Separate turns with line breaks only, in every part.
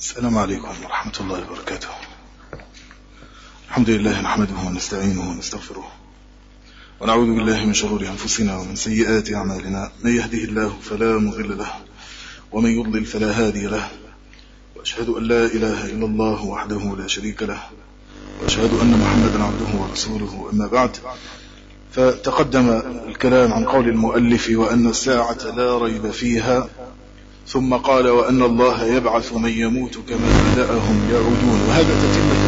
السلام عليكم ورحمة الله وبركاته. الحمد لله نحمده ونستعينه ونستغفره. ونعوذ بالله من شرور أنفسنا ومن سيئات أعمالنا. من يهده الله فلا مضل له ومن يضلل فلا هادي له. وأشهد أن لا إله إلا الله وحده لا شريك له. وأشهد أن محمدا عبده ورسوله أما بعد. فتقدم الكلام عن قول المؤلف وأن الساعة لا ريب فيها ثم قال وأن الله يبعث من يموت كما بدأهم يعودون. وهذا تتمة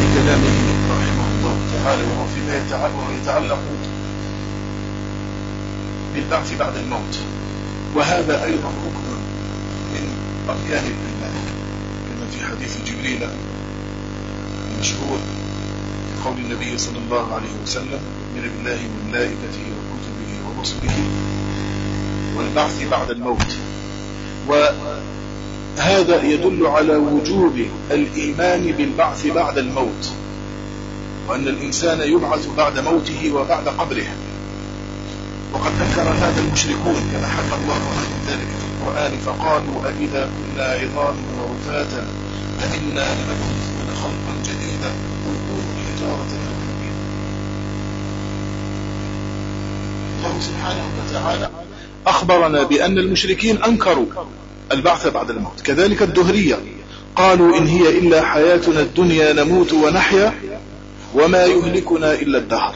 لكلامه رحمه الله تعالى وهو فيما يتعلق بالبعث بعد الموت. وهذا أيضا ركن من أركان الإيمان كما في حديث جبريل المشهور قول النبي صلى الله عليه وسلم من الله وملائكته وكتبه ورسله والبعث بعد الموت. وهذا يدل على وجوب الإيمان بالبعث بعد الموت وأن الإنسان يبعث بعد موته وبعد قبره. وقد ذكر هذا المشركون كما حكى الله عنهم ذلك في القرآن فقالوا أئذا كنا عظاما ورفاتا أئنا لمبعوثون خلقا جديدا. قل حجارة الله سبحانه وتعالى أخبرنا بأن المشركين أنكروا البعث بعد الموت. كذلك الدهرية. قالوا إن هي إلا حياتنا الدنيا نموت ونحيا وما يهلكنا إلا الدهر.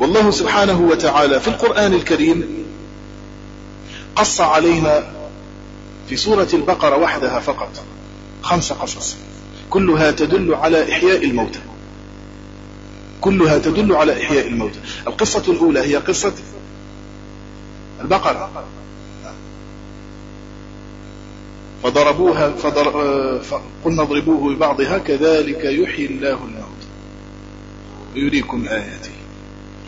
والله سبحانه وتعالى في القرآن الكريم قص علينا في سورة البقرة وحدها فقط خمس قصص. كلها تدل على إحياء الموتى. كلها تدل على إحياء الموتى القصة الأولى هي قصة البقرة. فضربوها فضر... قلنا اضربوه ببعضها كذلك يحيي الله الموت. ويريكم آياته.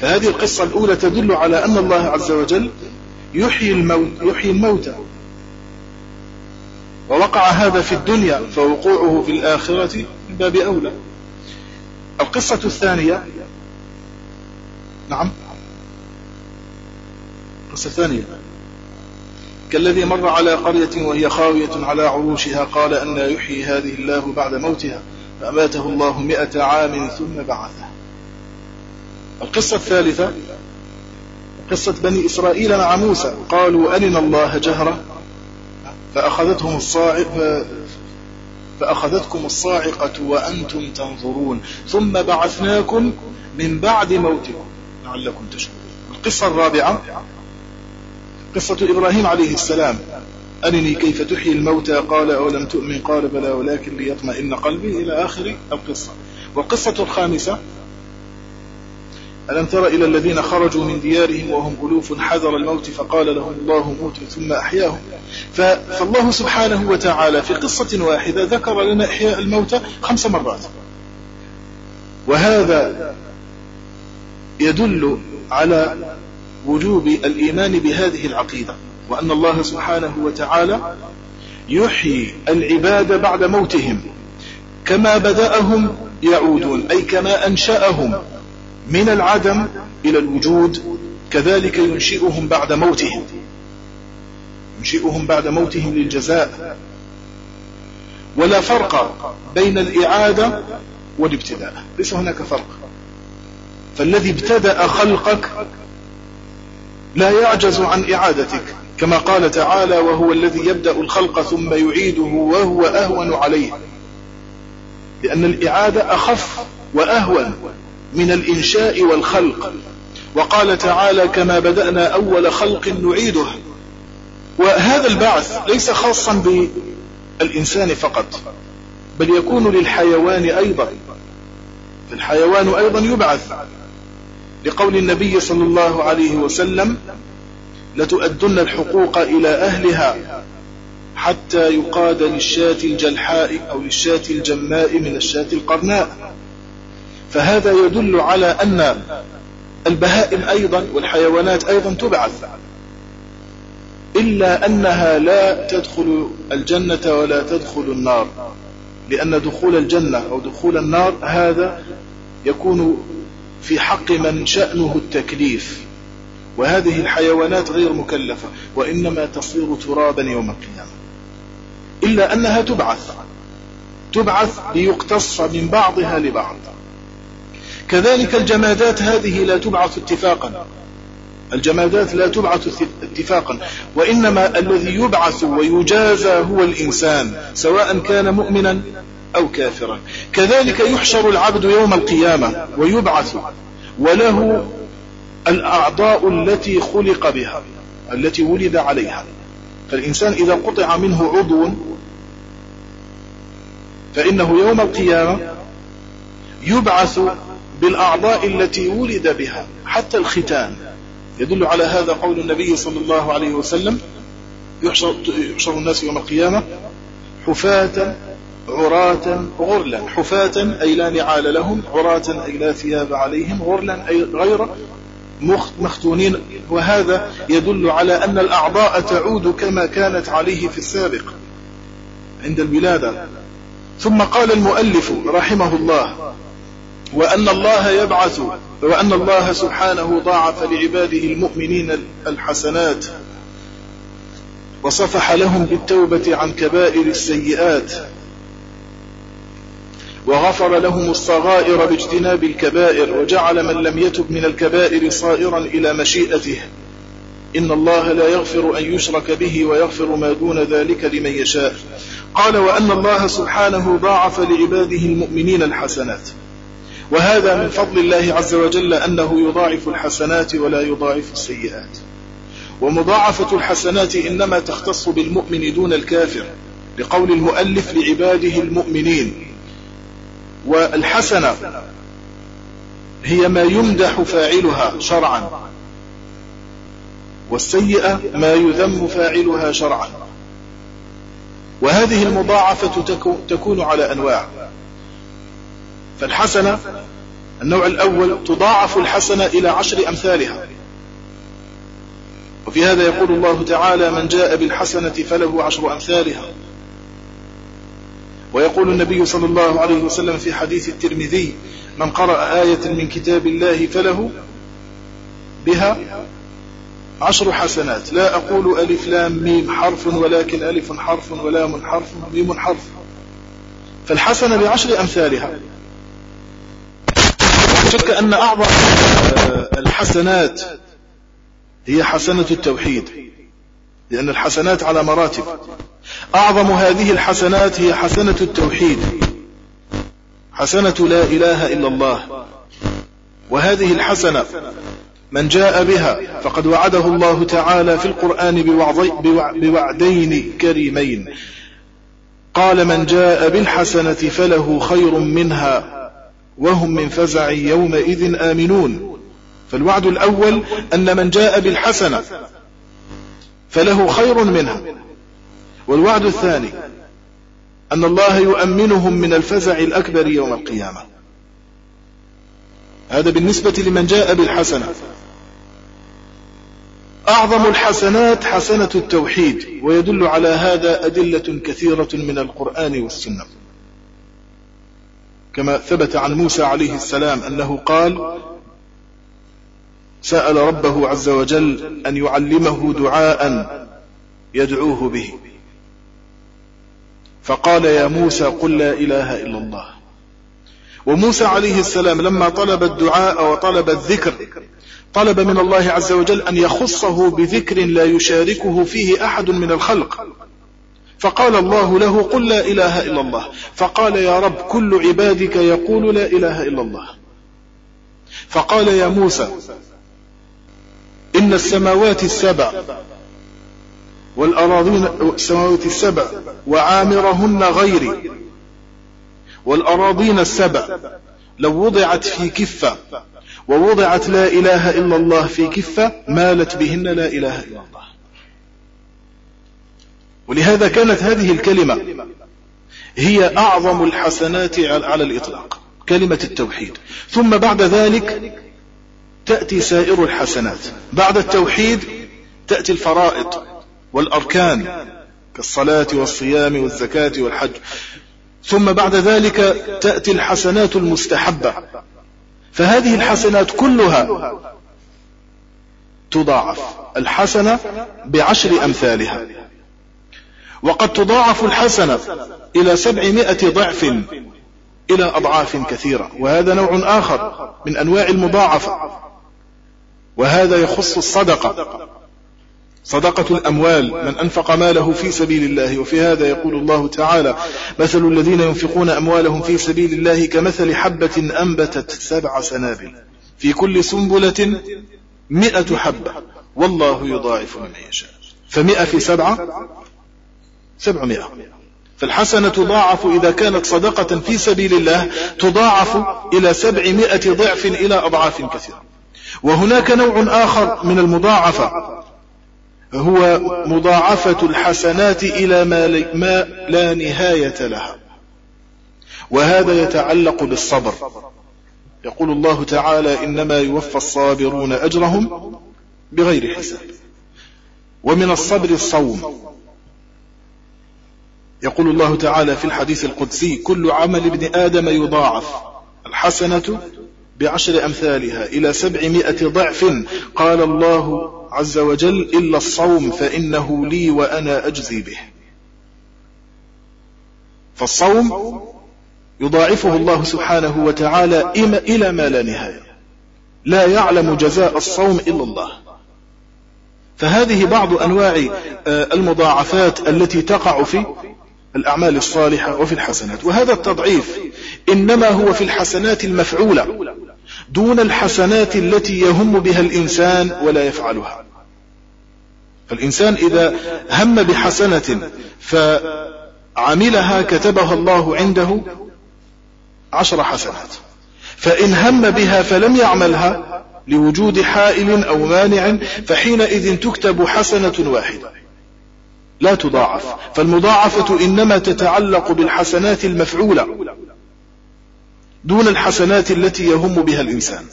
فهذه القصة الأولى تدل على أن الله عز وجل يحيي الموت يحيي الموتى ووقع هذا في الدنيا فوقوعه في الآخرة من باب أولى. القصة الثانية. نعم. القصة الثانية. كالذي مر على قرية وهي خاوية على عروشها قال أن يحيي هذه الله بعد موتها فأماته الله مئة عام ثم بعثه. القصة الثالثة. قصة بني إسرائيل مع موسى. قالوا أرنا الله جهرة فأخذتهم الصاعقة فأخذتكم الصاعقة وأنتم تنظرون ثم بعثناكم من بعد موتكم. لعلكم تشكرون. القصة الرابعة قصة إبراهيم عليه السلام. أرني كيف تحيي الموتى؟ قال أولم تؤمن؟ قال بلى ولكن ليطمئن قلبي إلى آخر القصة. والقصة الخامسة ألم تر إلى الذين خرجوا من ديارهم وهم ألوف حذر الموت فقال لهم الله موتوا ثم أحياهم؟ فالله سبحانه وتعالى في قصة واحدة ذكر لنا إحياء الموتى خمس مرات. وهذا يدل على وجوب الإيمان بهذه العقيدة وأن الله سبحانه وتعالى يحيي العباد بعد موتهم كما بدأهم يعودون أي كما أنشأهم. من العدم إلى الوجود كذلك ينشئهم بعد موتهم. ينشئهم بعد موتهم للجزاء. ولا فرق بين الإعادة والابتداء. ليس هناك فرق. فالذي ابتدأ خلقك لا يعجز عن إعادتك كما قال تعالى وهو الذي يبدأ الخلق ثم يعيده وهو أهون عليه. لأن الإعادة أخف وأهون. من الإنشاء والخلق. وقال تعالى كما بدأنا أول خلق نعيده. وهذا البعث ليس خاصا بالإنسان فقط بل يكون للحيوان أيضا. فالحيوان أيضا يبعث. لقول النبي صلى الله عليه وسلم لتؤدن الحقوق إلى أهلها حتى يقاد للشاة الجلحاء أو للشاة الجماء من الشاة القرناء فهذا يدل على أن البهائم أيضا والحيوانات أيضا تبعث. إلا أنها لا تدخل الجنة ولا تدخل النار. لأن دخول الجنة أو دخول النار هذا يكون في حق من شأنه التكليف. وهذه الحيوانات غير مكلفة وإنما تصير ترابا يوم القيامة. إلا أنها تبعث. تبعث ليقتص من بعضها لبعض. كذلك الجمادات هذه لا تبعث اتفاقا. الجمادات لا تبعث اتفاقا. وإنما الذي يبعث ويجازى هو الإنسان سواء كان مؤمنا أو كافرا. كذلك يحشر العبد يوم القيامة ويبعث وله الأعضاء التي خلق بها التي ولد عليها. فالإنسان إذا قطع منه عضو فإنه يوم القيامة يبعث بالأعضاء التي ولد بها حتى الختان. يدل على هذا قول النبي صلى الله عليه وسلم يحشر, يحشر الناس يوم القيامة حفاة عراة غرلا. حفاة أي لا نعال لهم عراة أي لا ثياب عليهم غرلا أي غير مختونين. وهذا يدل على أن الأعضاء تعود كما كانت عليه في السابق عند الولادة. ثم قال المؤلف رحمه الله وأن الله يبعث وأن الله سبحانه ضاعف لعباده المؤمنين الحسنات وصفح لهم بالتوبة عن كبائر السيئات وغفر لهم الصغائر باجتناب الكبائر وجعل من لم يتب من الكبائر صائرا إلى مشيئته. إن الله لا يغفر أن يشرك به ويغفر ما دون ذلك لمن يشاء. قال وأن الله سبحانه ضاعف لعباده المؤمنين الحسنات. وهذا من فضل الله عز وجل أنه يضاعف الحسنات ولا يضاعف السيئات. ومضاعفة الحسنات إنما تختص بالمؤمن دون الكافر لقول المؤلف لعباده المؤمنين. والحسنة هي ما يمدح فاعلها شرعا والسيئة ما يذم فاعلها شرعا. وهذه المضاعفة تكون على أنواع. فالحسنة النوع الأول تضاعف الحسنة إلى عشر أمثالها. وفي هذا يقول الله تعالى من جاء بالحسنة فله عشر أمثالها. ويقول النبي صلى الله عليه وسلم في حديث الترمذي من قرأ آية من كتاب الله فله بها عشر حسنات. لا أقول ألف لام ميم حرف ولكن ألف حرف ولام حرف ميم حرف. فالحسنة بعشر أمثالها. شك أن أعظم الحسنات هي حسنة التوحيد لأن الحسنات على مراتب. أعظم هذه الحسنات هي حسنة التوحيد حسنة لا إله إلا الله. وهذه الحسنة من جاء بها فقد وعده الله تعالى في القرآن بوعدين كريمين. قال من جاء بالحسنة فله خير منها. وهم من فزع يومئذ آمنون. فالوعد الأول أن من جاء بالحسنة فله خير منها. والوعد الثاني أن الله يؤمنهم من الفزع الأكبر يوم القيامة. هذا بالنسبة لمن جاء بالحسنة. أعظم الحسنات حسنة التوحيد ويدل على هذا أدلة كثيرة من القرآن والسنة. كما ثبت عن موسى عليه السلام أنه قال سأل ربه عز وجل أن يعلمه دعاء يدعوه به. فقال يا موسى قل لا إله إلا الله. وموسى عليه السلام لما طلب الدعاء وطلب الذكر طلب من الله عز وجل أن يخصه بذكر لا يشاركه فيه أحد من الخلق. فقال الله له قل لا إله إلا الله. فقال يا رب كل عبادك يقول لا إله إلا الله. فقال يا موسى إن السماوات السبع والأراضين السماوات السبع وعامرهن غيري والأراضين السبع لو وضعت في كفة ووضعت لا إله إلا الله في كفة مالت بهن لا إله إلا الله. ولهذا كانت هذه الكلمة هي أعظم الحسنات على الإطلاق كلمة التوحيد. ثم بعد ذلك تأتي سائر الحسنات. بعد التوحيد تأتي الفرائض والأركان كالصلاة والصيام والزكاة والحج. ثم بعد ذلك تأتي الحسنات المستحبة. فهذه الحسنات كلها تضاعف الحسنة بعشر أمثالها. وقد تضاعف الحسنة إلى سبعمائة ضعف إلى أضعاف كثيرة وهذا نوع آخر من أنواع المضاعفة. وهذا يخص الصدقة. صدقة الأموال من أنفق ماله في سبيل الله وفي هذا يقول الله تعالى مثل الذين ينفقون أموالهم في سبيل الله كمثل حبة أنبتت سبع سنابل في كل سنبلة مئة حبة والله يضاعف من يشاء. فمئة في سبعة سبعمائة. فالحسنة تضاعف إذا كانت صدقة في سبيل الله تضاعف إلى سبعمائة ضعف إلى أضعاف كثيرة. وهناك نوع آخر من المضاعفة. هو مضاعفة الحسنات إلى ما لا نهاية لها. وهذا يتعلق بالصبر. يقول الله تعالى إنما يوفى الصابرون أجرهم بغير حساب. ومن الصبر الصوم. يقول الله تعالى في الحديث القدسي كل عمل ابن آدم يضاعف. الحسنة بعشر أمثالها إلى سبعمائة ضعف. قال الله عز وجل إلا الصوم فإنه لي وأنا أجزي به. فالصوم يضاعفه الله سبحانه وتعالى إلى ما لا نهاية. لا يعلم جزاء الصوم إلا الله. فهذه بعض أنواع آه، المضاعفات التي تقع في الأعمال الصالحة وفي الحسنات. وهذا التضعيف إنما هو في الحسنات المفعولة دون الحسنات التي يهم بها الإنسان ولا يفعلها. فالإنسان إذا هم بحسنة فعملها كتبها الله عنده عشر حسنات. فإن هم بها فلم يعملها لوجود حائل أو مانع فحينئذ تكتب حسنة واحدة. لا تضاعف. فالمضاعفة إنما تتعلق بالحسنات المفعولة دون الحسنات التي يهم بها الإنسان.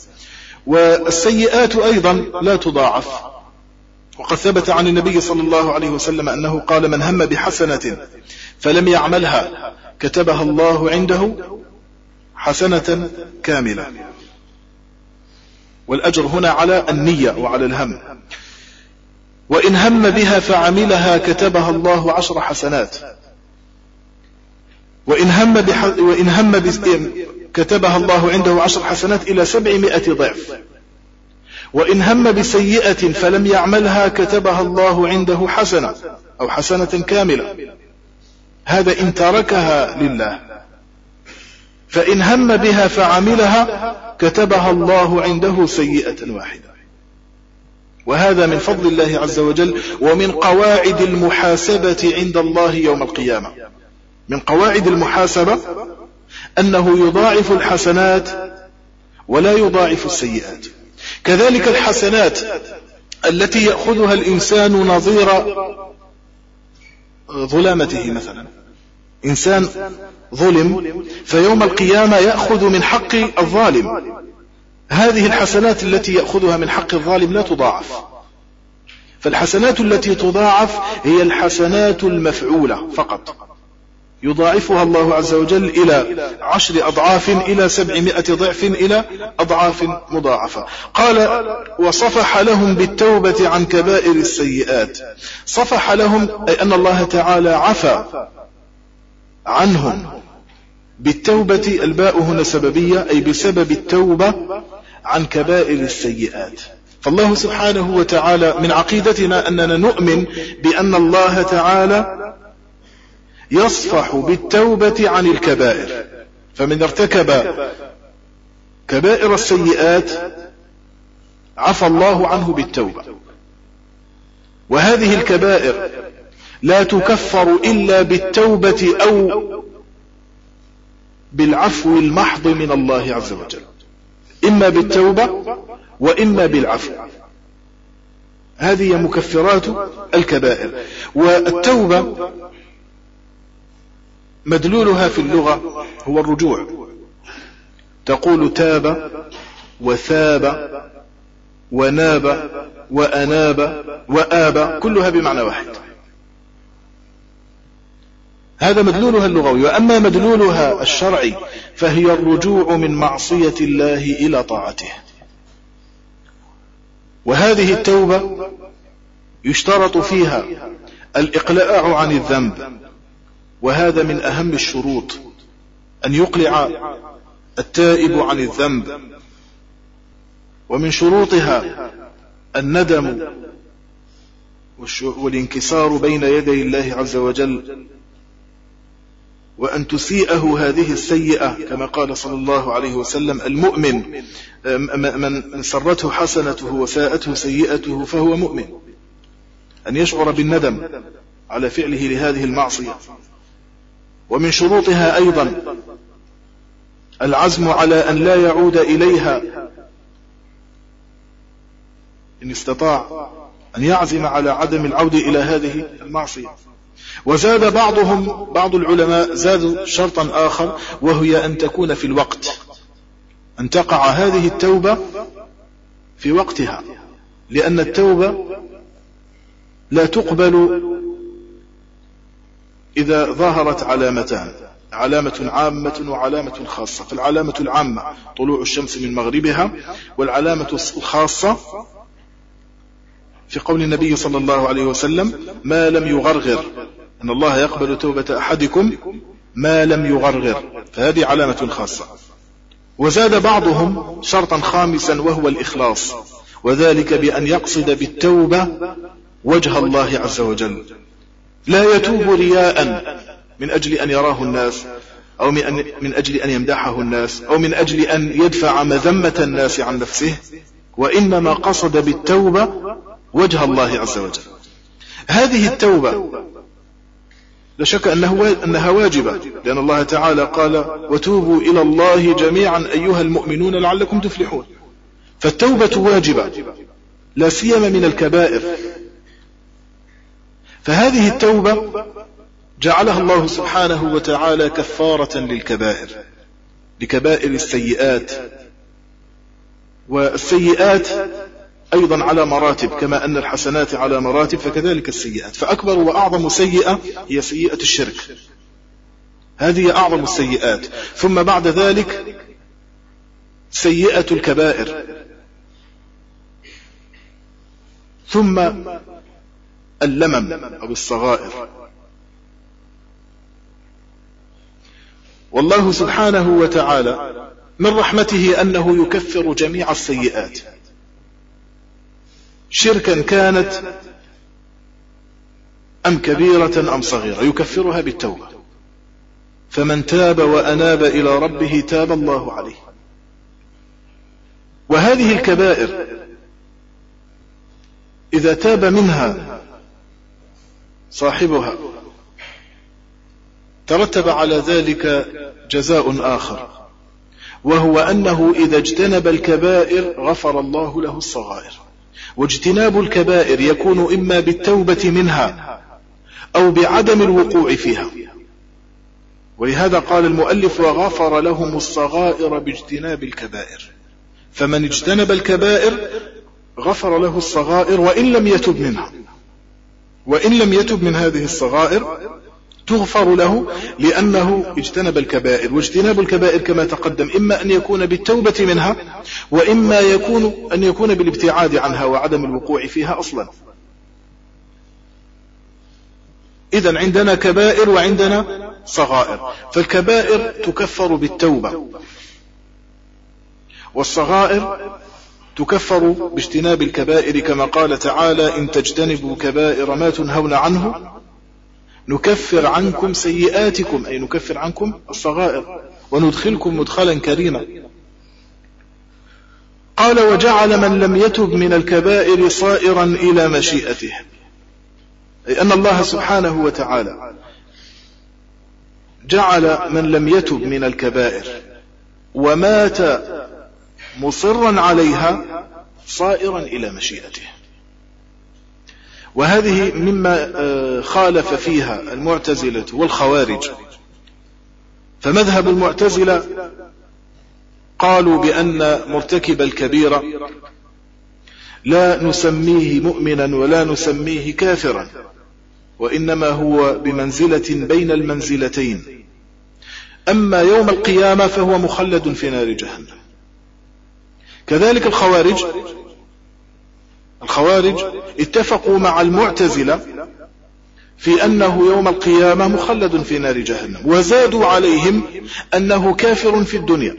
والسيئات أيضا لا تضاعف. وقد ثبت عن النبي صلى الله عليه وسلم أنه قال من هم بحسنة فلم يعملها كتبها الله عنده حسنة كاملة. والأجر هنا على النية وعلى الهم. وإن هم بها فعملها كتبها الله عشر حسنات. وإن هم, بح... وإن هم كتبها الله عنده عشر حسنات إلى سبعمائة ضعف. وإن هم بسيئة فلم يعملها كتبها الله عنده حسنة أو حسنة كاملة. هذا إن تركها لله. فإن هم بها فعملها كتبها الله عنده سيئة واحدة. وهذا من فضل الله عز وجل ومن قواعد المحاسبة عند الله يوم القيامة. من قواعد المحاسبة أنه يضاعف الحسنات ولا يضاعف السيئات. كذلك الحسنات التي يأخذها الإنسان نظير ظلامته مثلا. إنسان ظلم فيوم القيامة يأخذ من حق الظالم. هذه الحسنات التي يأخذها من حق الظالم لا تضاعف. فالحسنات التي تضاعف هي الحسنات المفعولة فقط. يضاعفها الله عز وجل إلى عشر أضعاف إلى سبعمائة ضعف إلى أضعاف مضاعفة. قال وصفح لهم بالتوبة عن كبائر السيئات. صفح لهم أي أن الله تعالى عفى عنهم بالتوبة الباء هنا سببية أي بسبب التوبة عن كبائر السيئات. فالله سبحانه وتعالى من عقيدتنا أننا نؤمن بأن الله تعالى يصفح بالتوبة عن الكبائر. فمن ارتكب كبائر السيئات عفى الله عنه بالتوبة. وهذه الكبائر لا تكفر إلا بالتوبة أو بالعفو المحض من الله عز وجل. إما بالتوبة وإما بالعفو. هذه مكفرات الكبائر. والتوبة مدلولها في اللغة هو الرجوع. تقول تاب وثاب وناب وأناب وآب كلها بمعنى واحد. هذا مدلولها اللغوي وأما مدلولها الشرعي فهي الرجوع من معصية الله إلى طاعته. وهذه التوبة يشترط فيها الإقلاع عن الذنب وهذا من أهم الشروط أن يقلع التائب عن الذنب. ومن شروطها الندم والانكسار بين يدي الله عز وجل وأن تسيئه هذه السيئة كما قال صلى الله عليه وسلم المؤمن من سرته حسنته وساءته سيئته فهو مؤمن. أن يشعر بالندم على فعله لهذه المعصية. ومن شروطها أيضا العزم على أن لا يعود إليها. إن استطاع أن يعزم على عدم العودة إلى هذه المعصية. وزاد بعضهم بعض العلماء زادوا شرطا آخر وهي أن تكون في الوقت. أن تقع هذه التوبة في وقتها. لأن التوبة لا تقبل إذا ظهرت علامتان. علامة عامة وعلامة خاصة. فالعلامة العامة طلوع الشمس من مغربها والعلامة الخاصة في قول النبي صلى الله عليه وسلم ما لم يغرغر أن الله يقبل توبة أحدكم ما لم يغرغر. فهذه علامة خاصة. وزاد بعضهم شرطا خامسا وهو الإخلاص. وذلك بأن يقصد بالتوبة وجه الله عز وجل. لا يتوب رياء من أجل أن يراه الناس أو من, أن من أجل أن يمدحه الناس أو من أجل أن يدفع مذمة الناس عن نفسه. وإنما قصد بالتوبة وجه الله عز وجل. هذه التوبة لا شك أنه أنها واجبة لأن الله تعالى قال وتوبوا إلى الله جميعا أيها المؤمنون لعلكم تفلحون. فالتوبة واجبة لا سيما من الكبائر. فهذه التوبة جعلها الله سبحانه وتعالى كفارة للكبائر لكبائر السيئات. والسيئات أيضا على مراتب كما أن الحسنات على مراتب فكذلك السيئات. فأكبر وأعظم سيئة هي سيئة الشرك. هذه أعظم السيئات. ثم بعد ذلك سيئة الكبائر. ثم اللمم أو الصغائر. والله سبحانه وتعالى من رحمته أنه يكفر جميع السيئات. شركا كانت أم كبيرة أم صغيرة يكفرها بالتوبة. فمن تاب وأناب إلى ربه تاب الله عليه. وهذه الكبائر إذا تاب منها صاحبها ترتب على ذلك جزاء آخر وهو أنه إذا اجتنب الكبائر غفر الله له الصغائر. واجتناب الكبائر يكون إما بالتوبة منها أو بعدم الوقوع فيها. ولهذا قال المؤلف وغفر لهم الصغائر باجتناب الكبائر. فمن اجتنب الكبائر غفر له الصغائر وإن لم يتب منها. وإن لم يتب من هذه الصغائر تغفر له لأنه اجتنب الكبائر واجتناب الكبائر كما تقدم إما أن يكون بالتوبة منها وإما يكون أن يكون بالابتعاد عنها وعدم الوقوع فيها أصلا. إذا عندنا كبائر وعندنا صغائر. فالكبائر تكفر بالتوبة والصغائر تكفر باجتناب الكبائر كما قال تعالى إن تجتنبوا كبائر ما تنهون عنه نكفر عنكم سيئاتكم أي نكفر عنكم الصغائر وندخلكم مدخلا كريما. قال وجعل من لم يتب من الكبائر صائرا إلى مشيئته. أي أن الله سبحانه وتعالى جعل من لم يتب من الكبائر ومات مصرا عليها صائرا إلى مشيئته. وهذه مما آه، خالف فيها المعتزلة والخوارج. فمذهب المعتزلة قالوا بأن مرتكب الكبيرة لا نسميه مؤمنا ولا نسميه كافرا وإنما هو بمنزلة بين المنزلتين. أما يوم القيامة فهو مخلد في نار جهنم. كذلك الخوارج الخوارج اتفقوا مع المعتزلة في أنه يوم القيامة مخلد في نار جهنم وزادوا عليهم أنه كافر في الدنيا.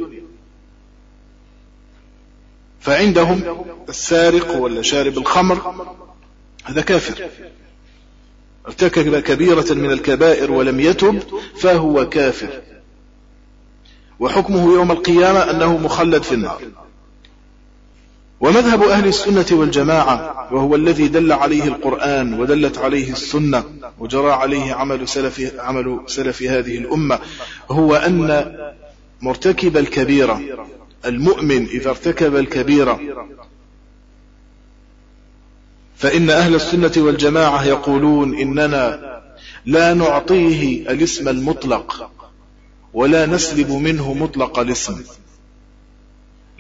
فعندهم السارق ولا شارب الخمر هذا كافر. ارتكب كبيرة من الكبائر ولم يتب فهو كافر. وحكمه يوم القيامة أنه مخلد في النار. ومذهب أهل السنة والجماعة وهو الذي دل عليه القرآن ودلت عليه السنة وجرى عليه عمل سلف, عمل سلف هذه الأمة هو أن مرتكب الكبيرة المؤمن إذا ارتكب الكبيرة. فإن أهل السنة والجماعة يقولون إننا لا نعطيه الاسم المطلق ولا نسلب منه مطلق الاسم.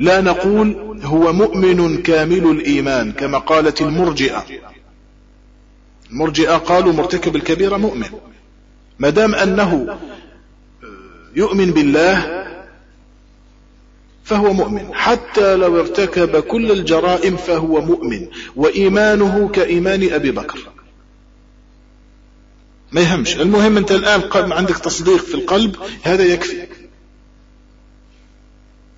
لا نقول هو مؤمن كامل الإيمان كما قالت المرجئة. المرجئة قالوا مرتكب الكبيرة مؤمن. ما دام أنه يؤمن بالله فهو مؤمن. حتى لو ارتكب كل الجرائم فهو مؤمن. وإيمانه كإيمان أبي بكر. ما يهمش. المهم أنت الآن عندك تصديق في القلب هذا يكفي.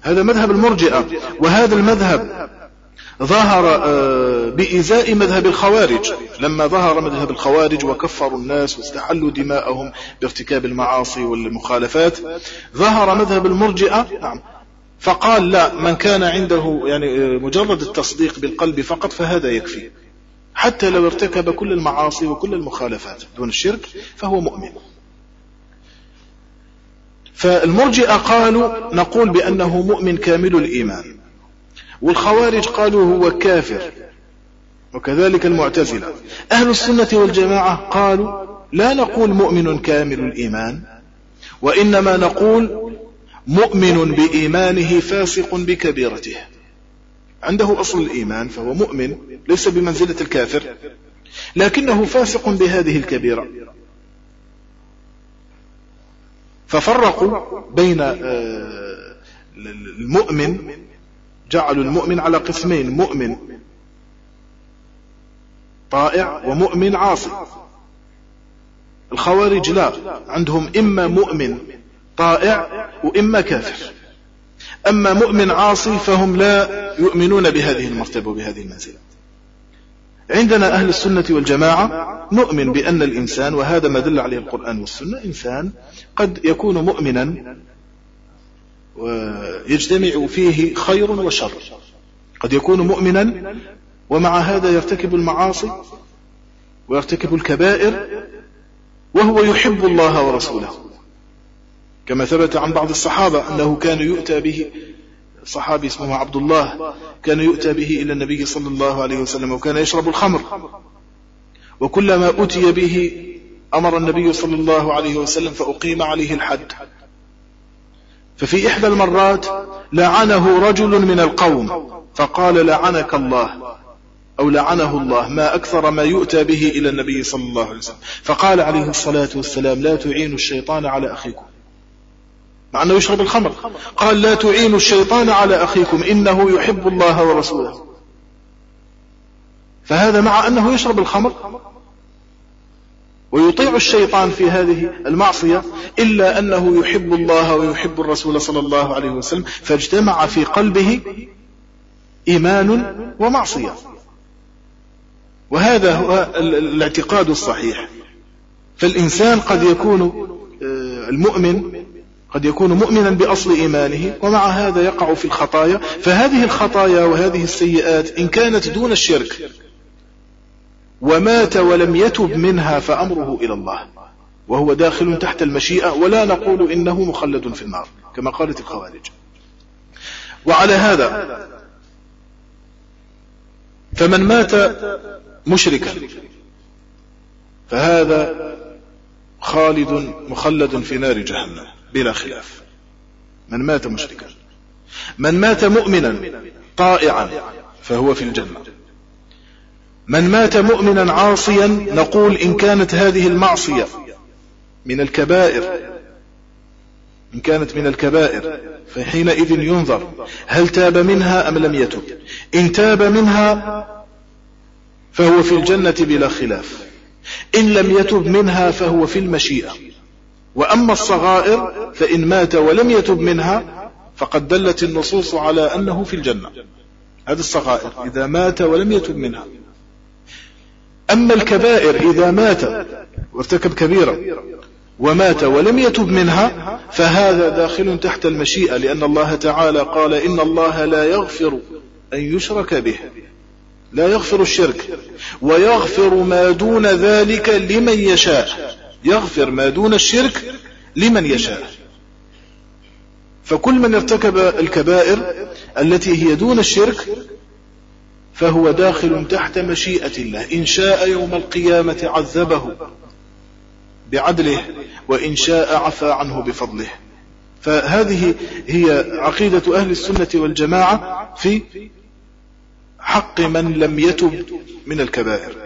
هذا مذهب المرجئة. وهذا المذهب ظهر آه، بإزاء مذهب الخوارج. لما ظهر مذهب الخوارج وكفروا الناس واستحلوا دماءهم بارتكاب المعاصي والمخالفات ظهر مذهب المرجئة نعم فقال لا من كان عنده يعني آه، مجرد التصديق بالقلب فقط فهذا يكفي. حتى لو ارتكب كل المعاصي وكل المخالفات دون الشرك فهو مؤمن. فالمرجئة قالوا نقول بأنه مؤمن كامل الإيمان. والخوارج قالوا هو كافر وكذلك المعتزلة. أهل السنة والجماعة قالوا لا نقول مؤمن كامل الإيمان وإنما نقول مؤمن بإيمانه فاسق بكبيرته. عنده أصل الإيمان فهو مؤمن ليس بمنزلة الكافر لكنه فاسق بهذه الكبيرة. ففرقوا بين آه، المؤمن جعلوا المؤمن على قسمين مؤمن طائع ومؤمن عاصي. الخوارج لا عندهم إما مؤمن طائع وإما كافر. أما مؤمن عاصي فهم لا يؤمنون بهذه المرتبة وبهذه المنزلة. عندنا أهل السنة والجماعة نؤمن بأن الإنسان وهذا ما دل عليه القرآن والسنة إنسان قد يكون مؤمنا ويجتمع فيه خير وشر. قد يكون مؤمنا ومع هذا يرتكب المعاصي ويرتكب الكبائر وهو يحب الله ورسوله. كما ثبت عن بعض الصحابة أنه كان يؤتى به صحابي اسمه عبد الله كان يؤتى به إلى النبي صلى الله عليه وسلم وكان يشرب الخمر. وكلما أتي به أمر النبي صلى الله عليه وسلم فأقيم عليه الحد. ففي إحدى المرات لعنه رجل من القوم فقال لعنك الله أو لعنه الله ما أكثر ما يؤتى به إلى النبي صلى الله عليه وسلم. فقال عليه الصلاة والسلام لا تعينوا الشيطان على أخيكم. مع أنه يشرب الخمر. قال لا تعينوا الشيطان على أخيكم إنه يحب الله ورسوله. فهذا مع أنه يشرب الخمر. ويطيع الشيطان في هذه المعصية إلا أنه يحب الله ويحب الرسول صلى الله عليه وسلم فاجتمع في قلبه إيمان ومعصية. وهذا هو الاعتقاد الصحيح. فالإنسان قد يكون آه، المؤمن قد يكون مؤمنا بأصل إيمانه ومع هذا يقع في الخطايا فهذه الخطايا وهذه السيئات إن كانت دون الشرك ومات ولم يتب منها فأمره إلى الله وهو داخل تحت المشيئة ولا نقول إنه مخلد في النار كما قالت الخوارج. وعلى هذا فمن مات مشركا فهذا خالد مخلد في نار جهنم. بلا خلاف. من مات مشركا من مات مؤمنا طائعا فهو في الجنة. من مات مؤمنا عاصيا نقول إن كانت هذه المعصية من الكبائر إن كانت من الكبائر فحينئذ ينظر هل تاب منها أم لم يتب. إن تاب منها فهو في الجنة بلا خلاف إن لم يتب منها فهو في المشيئة. وأما الصغائر فإن مات ولم يتب منها فقد دلت النصوص على أنه في الجنة. هذه الصغائر إذا مات ولم يتب منها. أما الكبائر إذا مات وارتكب كبيرة ومات ولم يتب منها فهذا داخل تحت المشيئة لأن الله تعالى قال إن الله لا يغفر أن يشرك به. لا يغفر الشرك ويغفر ما دون ذلك لمن يشاء. يغفر ما دون الشرك لمن يشاء. فكل من ارتكب الكبائر التي هي دون الشرك فهو داخل تحت مشيئة الله. إن شاء يوم القيامة عذبه بعدله وإن شاء عفى عنه بفضله. فهذه هي عقيدة أهل السنة والجماعة في حق من لم يتب من الكبائر.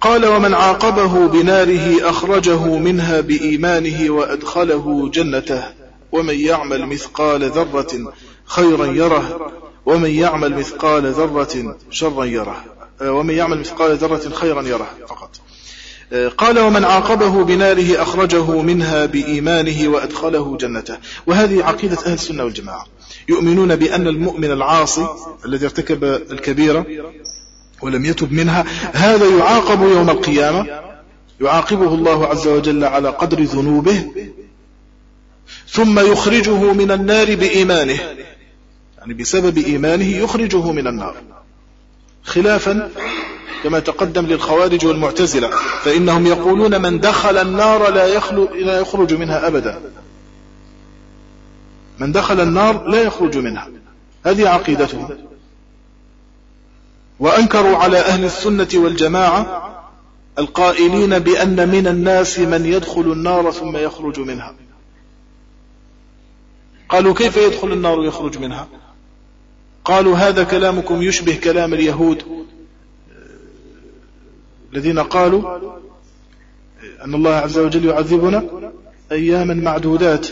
قال ومن عاقبه بناره أخرجه منها بإيمانه وأدخله جنته. ومن يعمل مثقال ذرة خيرا يره. ومن يعمل مثقال ذرة شرا يره. ومن يعمل مثقال ذرة خيرا يره فقط. قال ومن عاقبه بناره أخرجه منها بإيمانه وأدخله جنته. وهذه عقيدة أهل السنة والجماعة. يؤمنون بأن المؤمن العاصي الذي ارتكب الكبيرة ولم يتب منها هذا يعاقب يوم القيامة يعاقبه الله عز وجل على قدر ذنوبه ثم يخرجه من النار بإيمانه. يعني بسبب إيمانه يخرجه من النار. خلافا كما تقدم للخوارج والمعتزلة فإنهم يقولون من دخل النار لا, يخلو لا يخرج منها أبدا. من دخل النار لا يخرج منها. هذه عقيدتهم. وأنكروا على أهل السنة والجماعة القائلين بأن من الناس من يدخل النار ثم يخرج منها. قالوا كيف يدخل النار ويخرج منها؟ قالوا هذا كلامكم يشبه كلام اليهود. الذين قالوا أن الله عز وجل يعذبنا أياما معدودات.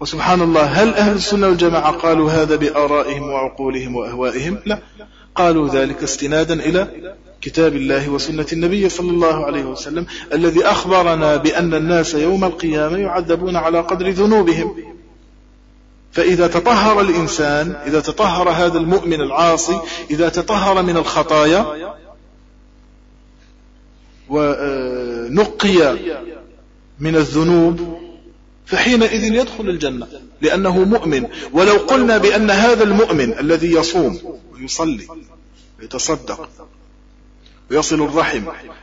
وسبحان الله هل أهل السنة والجماعة قالوا هذا بآرائهم وعقولهم وأهوائهم؟ لا. قالوا ذلك استنادا إلى كتاب الله وسنة النبي صلى الله عليه وسلم الذي أخبرنا بأن الناس يوم القيامة يعذبون على قدر ذنوبهم. فإذا تطهر الإنسان إذا تطهر هذا المؤمن العاصي إذا تطهر من الخطايا ونقي من الذنوب فحينئذ يدخل الجنة لأنه مؤمن. ولو قلنا بأن هذا المؤمن الذي يصوم ويصلي ويتصدق ويصل الرحم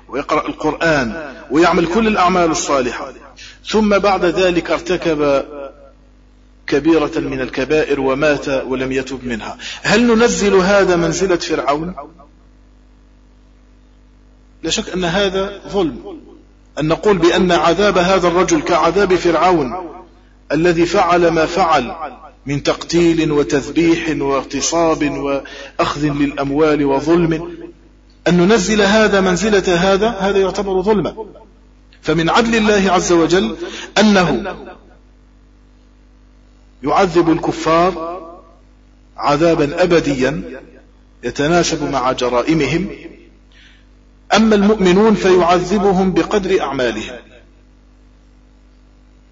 ويقرأ القرآن ويعمل كل الأعمال الصالحة ثم بعد ذلك ارتكب كبيرة من الكبائر ومات ولم يتب منها. هل ننزل هذا منزلة فرعون؟ لا شك أن هذا ظلم. أن نقول بأن عذاب هذا الرجل كعذاب فرعون الذي فعل ما فعل من تقتيل وتذبيح واغتصاب وأخذ للأموال وظلم أن ننزل هذا منزلة هذا هذا يعتبر ظلما. فمن عدل الله عز وجل أنه يعذب الكفار عذابا أبديا يتناسب مع جرائمهم أما المؤمنون فيعذبهم بقدر أعمالهم.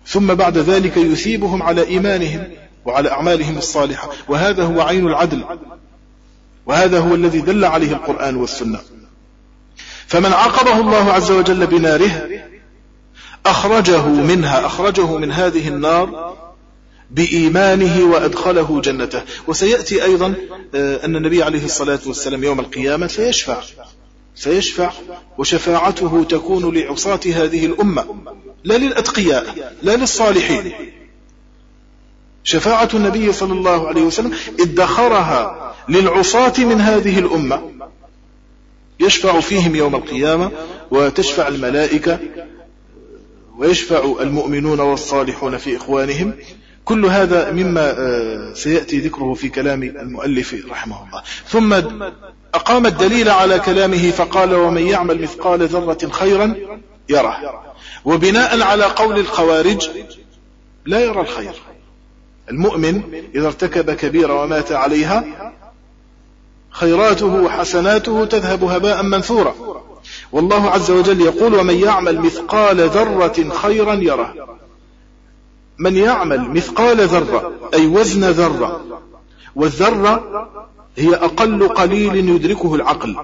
ثم بعد ذلك يثيبهم على إيمانهم وعلى أعمالهم الصالحة. وهذا هو عين العدل. وهذا هو الذي دل عليه القرآن والسنة. فمن عاقبه الله عز وجل بناره أخرجه منها أخرجه من هذه النار بإيمانه وأدخله جنته. وسيأتي أيضا آه، أن النبي عليه الصلاة والسلام يوم القيامة سيشفع. سيشفع وشفاعته تكون لعصاة هذه الأمة لا للأتقياء لا للصالحين. شفاعة النبي صلى الله عليه وسلم ادخرها للعصاة من هذه الأمة. يشفع فيهم يوم القيامة وتشفع الملائكة ويشفع المؤمنون والصالحون في إخوانهم. كل هذا مما آه، سيأتي ذكره في كلام المؤلف رحمه الله. ثم أقام الدليل على كلامه فقال ومن يعمل مثقال ذرة خيرا يره. وبناء على قول الخوارج لا يرى الخير. المؤمن إذا ارتكب كبيرة ومات عليها خيراته وحسناته تذهب هباء منثورا. والله عز وجل يقول ومن يعمل مثقال ذرة خيرا يره. من يعمل مثقال ذرة أي وزن ذرة والذرة هي أقل قليل يدركه العقل.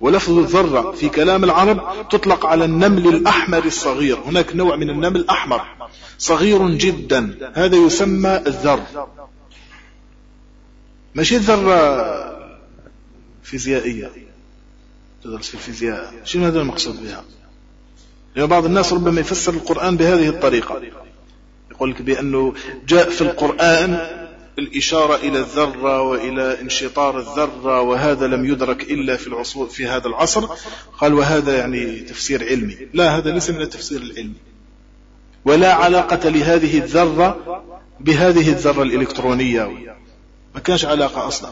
ولفظ الذرة في كلام العرب تطلق على النمل الأحمر الصغير. هناك نوع من النمل الأحمر. صغير جدا. هذا يسمى الذر. ماشي الذرة فيزيائية. تدرس في الفيزياء. شنو هذا المقصود بها؟ لأن بعض الناس ربما يفسر القرآن بهذه الطريقة. يقول لك بأنه جاء في القرآن الإشارة إلى الذرة وإلى انشطار الذرة وهذا لم يدرك إلا في العصور في هذا العصر. قال وهذا يعني تفسير علمي. لا هذا ليس من التفسير العلمي. ولا علاقة لهذه الذرة بهذه الذرة الإلكترونية. ما كانش علاقة أصلا.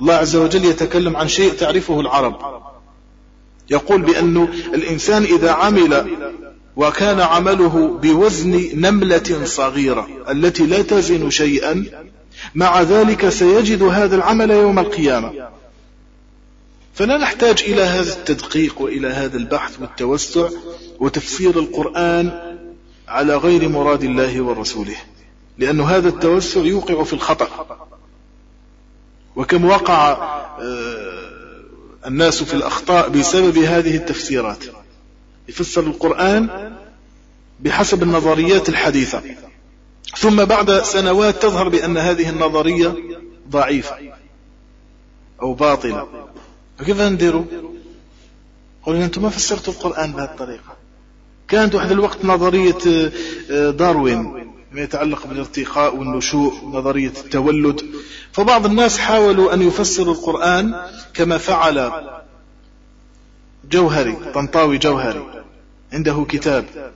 الله عز وجل يتكلم عن شيء تعرفه العرب. يقول بأنه الإنسان إذا عمل وكان عمله بوزن نملة صغيرة التي لا تزن شيئا. مع ذلك سيجد هذا العمل يوم القيامة. فلا نحتاج إلى هذا التدقيق وإلى هذا البحث والتوسع وتفسير القرآن على غير مراد الله ورسوله لأن هذا التوسع يوقع في الخطأ. وكم وقع آه، الناس في الأخطاء بسبب هذه التفسيرات. يفسر القرآن بحسب النظريات الحديثة. ثم بعد سنوات تظهر بأن هذه النظرية ضعيفة أو باطلة. كيف نديروا قلنا أنتم ما فسرتوا القرآن بهذه الطريقة؟ كانت واحد الوقت نظرية آه، داروين ما يتعلق بالارتقاء والنشوء نظرية التولد. فبعض الناس حاولوا أن يفسروا القرآن كما فعل جوهري طنطاوي جوهري. عنده كتاب.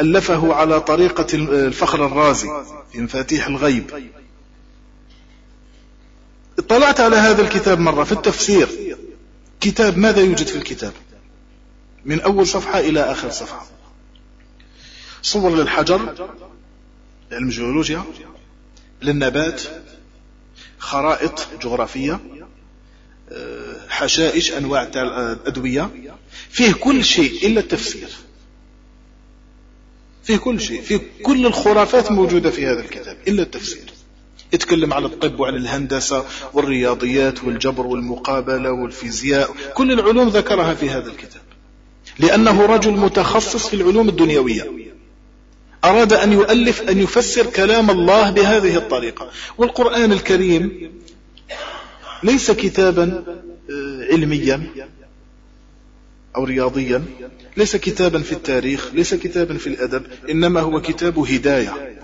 ألفه على طريقة الفخر الرازي في مفاتيح الغيب. اطلعت على هذا الكتاب مرة في التفسير. كتاب ماذا يوجد في الكتاب؟ من أول صفحة إلى آخر صفحة. صور للحجر علم الجيولوجيا للنبات خرائط جغرافية. حشائش أنواع الأدوية فيه كل شيء إلا التفسير. فيه كل شيء. فيه كل الخرافات موجودة في هذا الكتاب إلا التفسير. يتكلم عن الطب وعن الهندسة والرياضيات والجبر والمقابلة والفيزياء. كل العلوم ذكرها في هذا الكتاب. لأنه رجل متخصص في العلوم الدنيوية. أراد أن يؤلف أن يفسر كلام الله بهذه الطريقة. والقرآن الكريم ليس كتابا آه، علميا أو رياضيا ليس كتابا في التاريخ ليس كتابا في الأدب إنما هو كتاب هداية.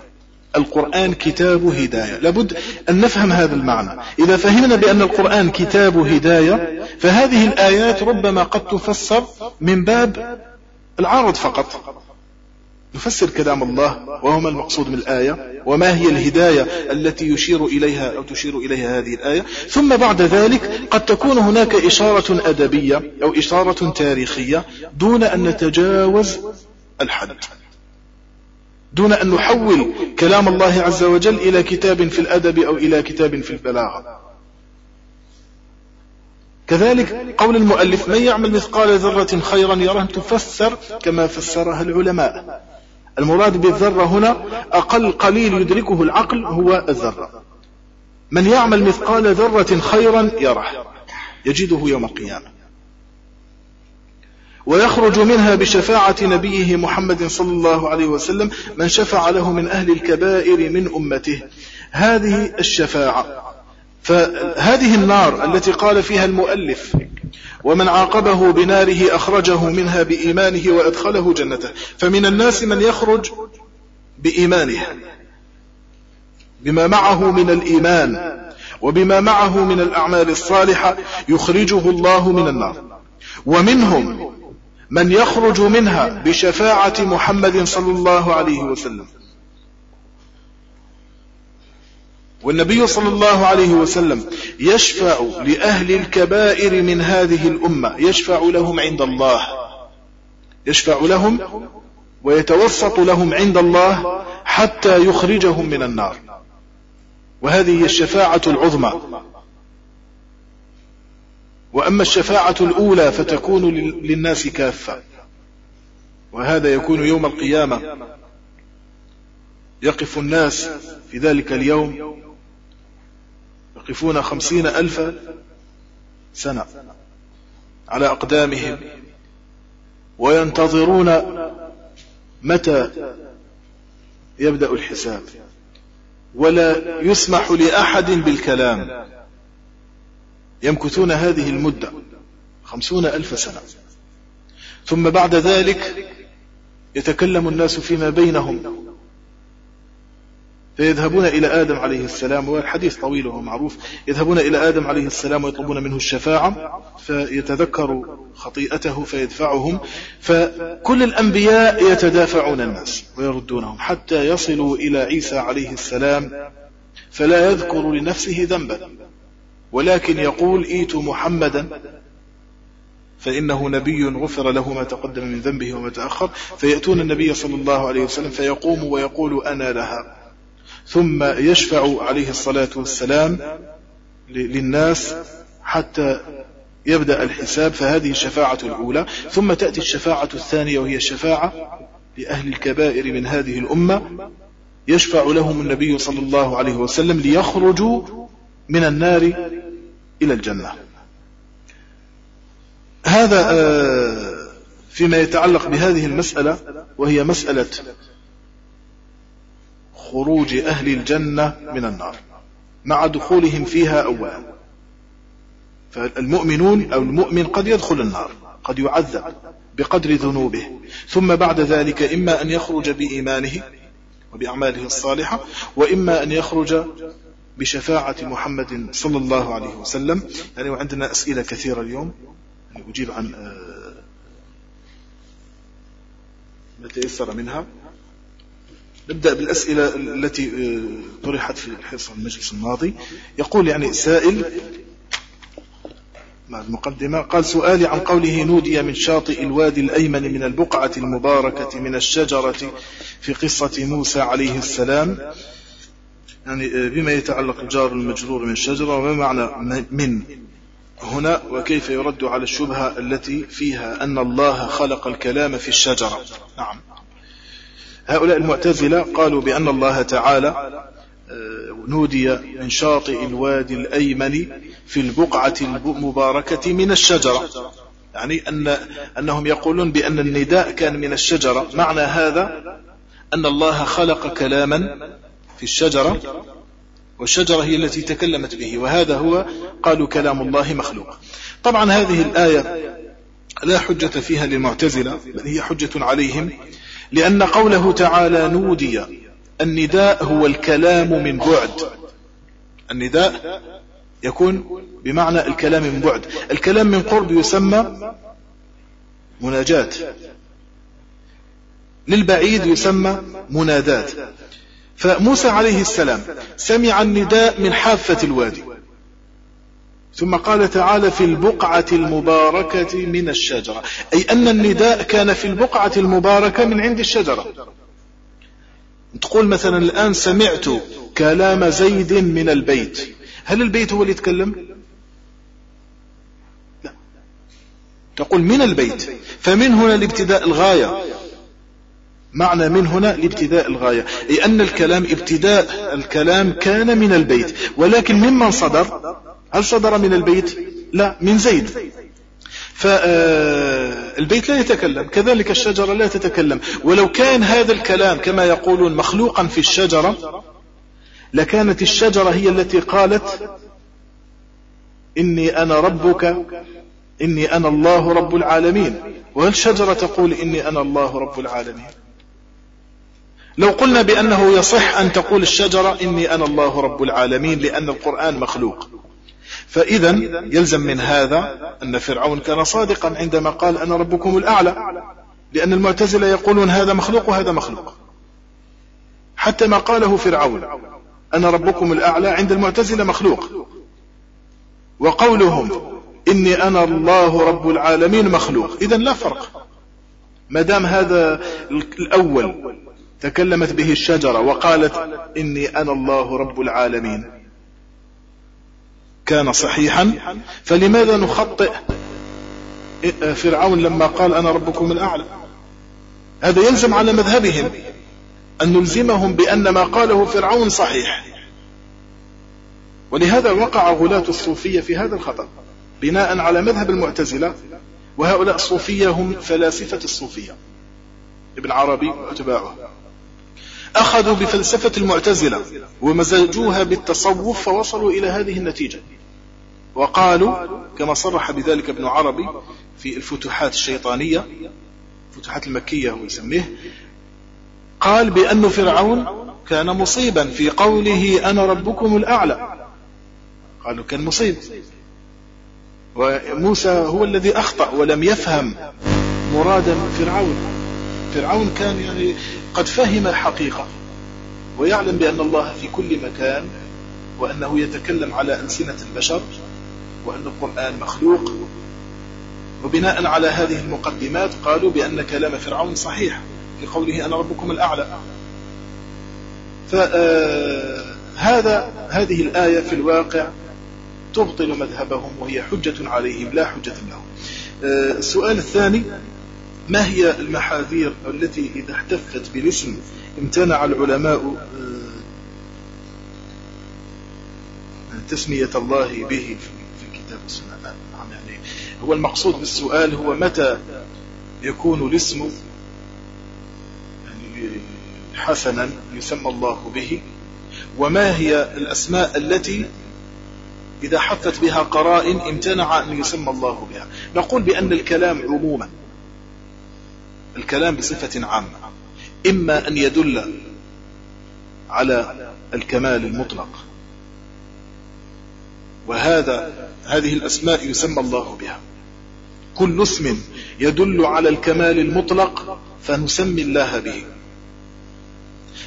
القرآن كتاب هداية. لابد أن نفهم هذا المعنى. إذا فهمنا بأن القرآن كتاب هداية فهذه الآيات ربما قد تفسر من باب العرض فقط. نفسر كلام الله وهو ما المقصود من الآية وما هي الهداية التي يشير إليها أو تشير إليها هذه الآية. ثم بعد ذلك قد تكون هناك إشارة أدبية أو إشارة تاريخية دون أن نتجاوز الحد. دون أن نحول كلام الله عز وجل إلى كتاب في الأدب أو إلى كتاب في البلاغة كذلك قول المؤلف من يعمل مثقال ذرة خيرا يره تفسر كما فسرها العلماء. المراد بالذرة هنا أقل قليل يدركه العقل هو الذرة. من يعمل مثقال ذرة خيرا يره يجده يوم القيامة. ويخرج منها بشفاعة نبيه محمد صلى الله عليه وسلم من شفع له من أهل الكبائر من أمته. هذه الشفاعة. فهذه النار التي قال فيها المؤلف ومن عاقبه بناره أخرجه منها بإيمانه وأدخله جنته. فمن الناس من يخرج بإيمانه. بما معه من الإيمان وبما معه من الأعمال الصالحة يخرجه الله من النار. ومنهم من يخرج منها بشفاعة محمد صلى الله عليه وسلم. والنبي صلى الله عليه وسلم يشفع لأهل الكبائر من هذه الأمة يشفع لهم عند الله. يشفع لهم ويتوسط لهم عند الله حتى يخرجهم من النار. وهذه هي الشفاعة العظمى. وأما الشفاعة الأولى فتكون للناس كافة. وهذا يكون يوم القيامة. يقف الناس في ذلك اليوم يقفون خمسين ألف سنة على أقدامهم وينتظرون متى يبدأ الحساب. ولا يسمح لأحد بالكلام. يمكثون هذه المدة خمسون ألف سنة. ثم بعد ذلك يتكلم الناس فيما بينهم فيذهبون إلى آدم عليه السلام والحديث طويل ومعروف يذهبون إلى آدم عليه السلام ويطلبون منه الشفاعة فيتذكر خطيئته فيدفعهم فكل الأنبياء يتدافعون الناس ويردونهم حتى يصلوا إلى عيسى عليه السلام فلا يذكر لنفسه ذنبا ولكن يقول إيتوا محمدا فإنه نبي غفر له ما تقدم من ذنبه وما تأخر. فيأتون النبي صلى الله عليه وسلم فيقوم ويقول أنا لها. ثم يشفع عليه الصلاة والسلام للناس حتى يبدأ الحساب فهذه الشفاعة الأولى. ثم تأتي الشفاعة الثانية وهي الشفاعة لأهل الكبائر من هذه الأمة. يشفع لهم النبي صلى الله عليه وسلم ليخرجوا من النار إلى الجنة. هذا آه، فيما يتعلق بهذه المسألة وهي مسألة خروج أهل الجنة من النار. مع دخولهم فيها أولا. فالمؤمنون أو المؤمن قد يدخل النار قد يعذب بقدر ذنوبه. ثم بعد ذلك إما أن يخرج بإيمانه وبأعماله الصالحة وإما أن يخرج بشفاعة محمد صلى الله عليه وسلم. يعني وعندنا أسئلة كثيرة اليوم. يعني أجيب عن ما تيسر منها. نبدأ بالأسئلة التي آه، طرحت في الحرص المجلس الماضي. يقول يعني سائل مع المقدمة قال سؤالي عن قوله نودي من شاطئ الوادي الأيمن من البقعة المباركة من الشجرة في قصة موسى عليه السلام. يعني آه، بما يتعلق الجار المجرور من الشجرة وما معنى من هنا وكيف يرد على الشبهة التي فيها أن الله خلق الكلام في الشجرة؟ نعم. هؤلاء المعتزلة قالوا بأن الله تعالى آه، نودي من شاطئ الوادي الأيمن في البقعة المباركة من الشجرة. يعني أن أنهم يقولون بأن النداء كان من الشجرة. معنى هذا أن الله خلق كلاما في الشجرة والشجرة هي التي تكلمت به وهذا هو قالوا كلام الله مخلوق. طبعا هذه الآية لا حجة فيها للمعتزلة بل هي حجة عليهم. لأن قوله تعالى نودي النداء هو الكلام من بعد. النداء يكون بمعنى الكلام من بعد. الكلام من قرب يسمى مناجاة. للبعيد يسمى منادات. فموسى عليه السلام سمع النداء من حافة الوادي. ثم قال تعالى في البقعة المباركة من الشجرة. أي أن النداء كان في البقعة المباركة من عند الشجرة. تقول مثلا الآن سمعت كلام زيد من البيت. هل البيت هو اللي يتكلم؟ لا. تقول من البيت. فمن هنا الابتداء الغاية. معنى من هنا لابتداء الغاية. أي أن الكلام ابتداء الكلام كان من البيت. ولكن ممن صدر؟ هل صدر من البيت؟ لا من زيد. فالبيت لا يتكلم. كذلك الشجرة لا تتكلم. ولو كان هذا الكلام كما يقولون مخلوقا في الشجرة لكانت الشجرة هي التي قالت إني أنا ربك إني أنا الله رب العالمين. والشجرة تقول إني أنا الله رب العالمين؟ لو قلنا بأنه يصح أن تقول الشجرة إني أنا الله رب العالمين لأن القرآن مخلوق. فإذا يلزم من هذا أن فرعون كان صادقا عندما قال أنا ربكم الأعلى لأن المعتزلة يقولون هذا مخلوق وهذا مخلوق. حتى ما قاله فرعون أنا ربكم الأعلى عند المعتزلة مخلوق. وقولهم إني أنا الله رب العالمين مخلوق. إذا لا فرق. ما دام هذا الأول تكلمت به الشجرة وقالت إني أنا الله رب العالمين كان صحيحا فلماذا نخطئ؟ فرعون لما قال أنا ربكم الأعلى. هذا يلزم على مذهبهم أن نلزمهم بأن ما قاله فرعون صحيح. ولهذا وقع غلاة الصوفية في هذا الخطأ بناء على مذهب المعتزلة وهؤلاء الصوفية هم فلاسفة الصوفية. ابن عربي واتباعه أخذوا بفلسفة المعتزلة ومزجوها بالتصوف فوصلوا إلى هذه النتيجة. وقالوا كما صرح بذلك ابن عربي في الفتوحات الشيطانية الفتوحات المكية هو يسميه قال بأن فرعون كان مصيبا في قوله أنا ربكم الأعلى. قالوا كان مصيب. وموسى هو الذي أخطأ ولم يفهم مرادا فرعون. فرعون كان يعني قد فهم الحقيقة ويعلم بأن الله في كل مكان وأنه يتكلم على ألسنة البشر. وأن القرآن مخلوق. وبناء على هذه المقدمات قالوا بأن كلام فرعون صحيح في قوله أنا ربكم الأعلى. فهذا آه، هذه الآية في الواقع تبطل مذهبهم وهي حجة عليهم لا حجة لهم. آه، السؤال الثاني ما هي المحاذير التي إذا احتفت بالاسم امتنع العلماء آه، تسمية الله به؟ نعم يعني هو المقصود بالسؤال هو متى يكون الاسم يعني حسنا يسمى الله به؟ وما هي الأسماء التي إذا حفت بها قرائن امتنع أن يسمى الله بها؟ نقول بأن الكلام عموما الكلام بصفة عامة إما أن يدل على الكمال المطلق وهذا هذه الأسماء يسمى الله بها. كل اسم يدل على الكمال المطلق فنسمي الله به.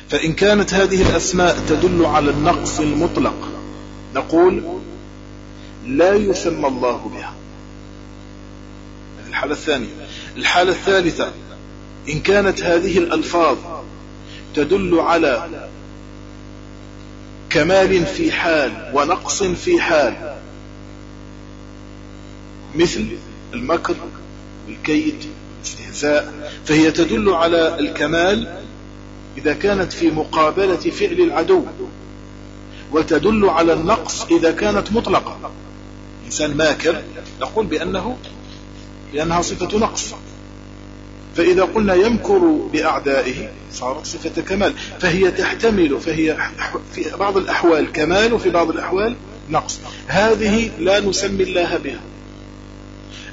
فإن كانت هذه الأسماء تدل على النقص المطلق نقول لا يسمى الله بها. الحالة الثانية. الحالة الثالثة إن كانت هذه الألفاظ تدل على كمال في حال ونقص في حال. مثل المكر والكيد والاستهزاء فهي تدل على الكمال إذا كانت في مقابلة فعل العدو وتدل على النقص إذا كانت مطلقة. إنسان ماكر نقول بأنه لأنها صفة نقص. فإذا قلنا يمكر بأعدائه صارت صفة كمال. فهي تحتمل فهي في بعض الأحوال كمال وفي بعض الأحوال نقص. هذه لا نسمي الله بها.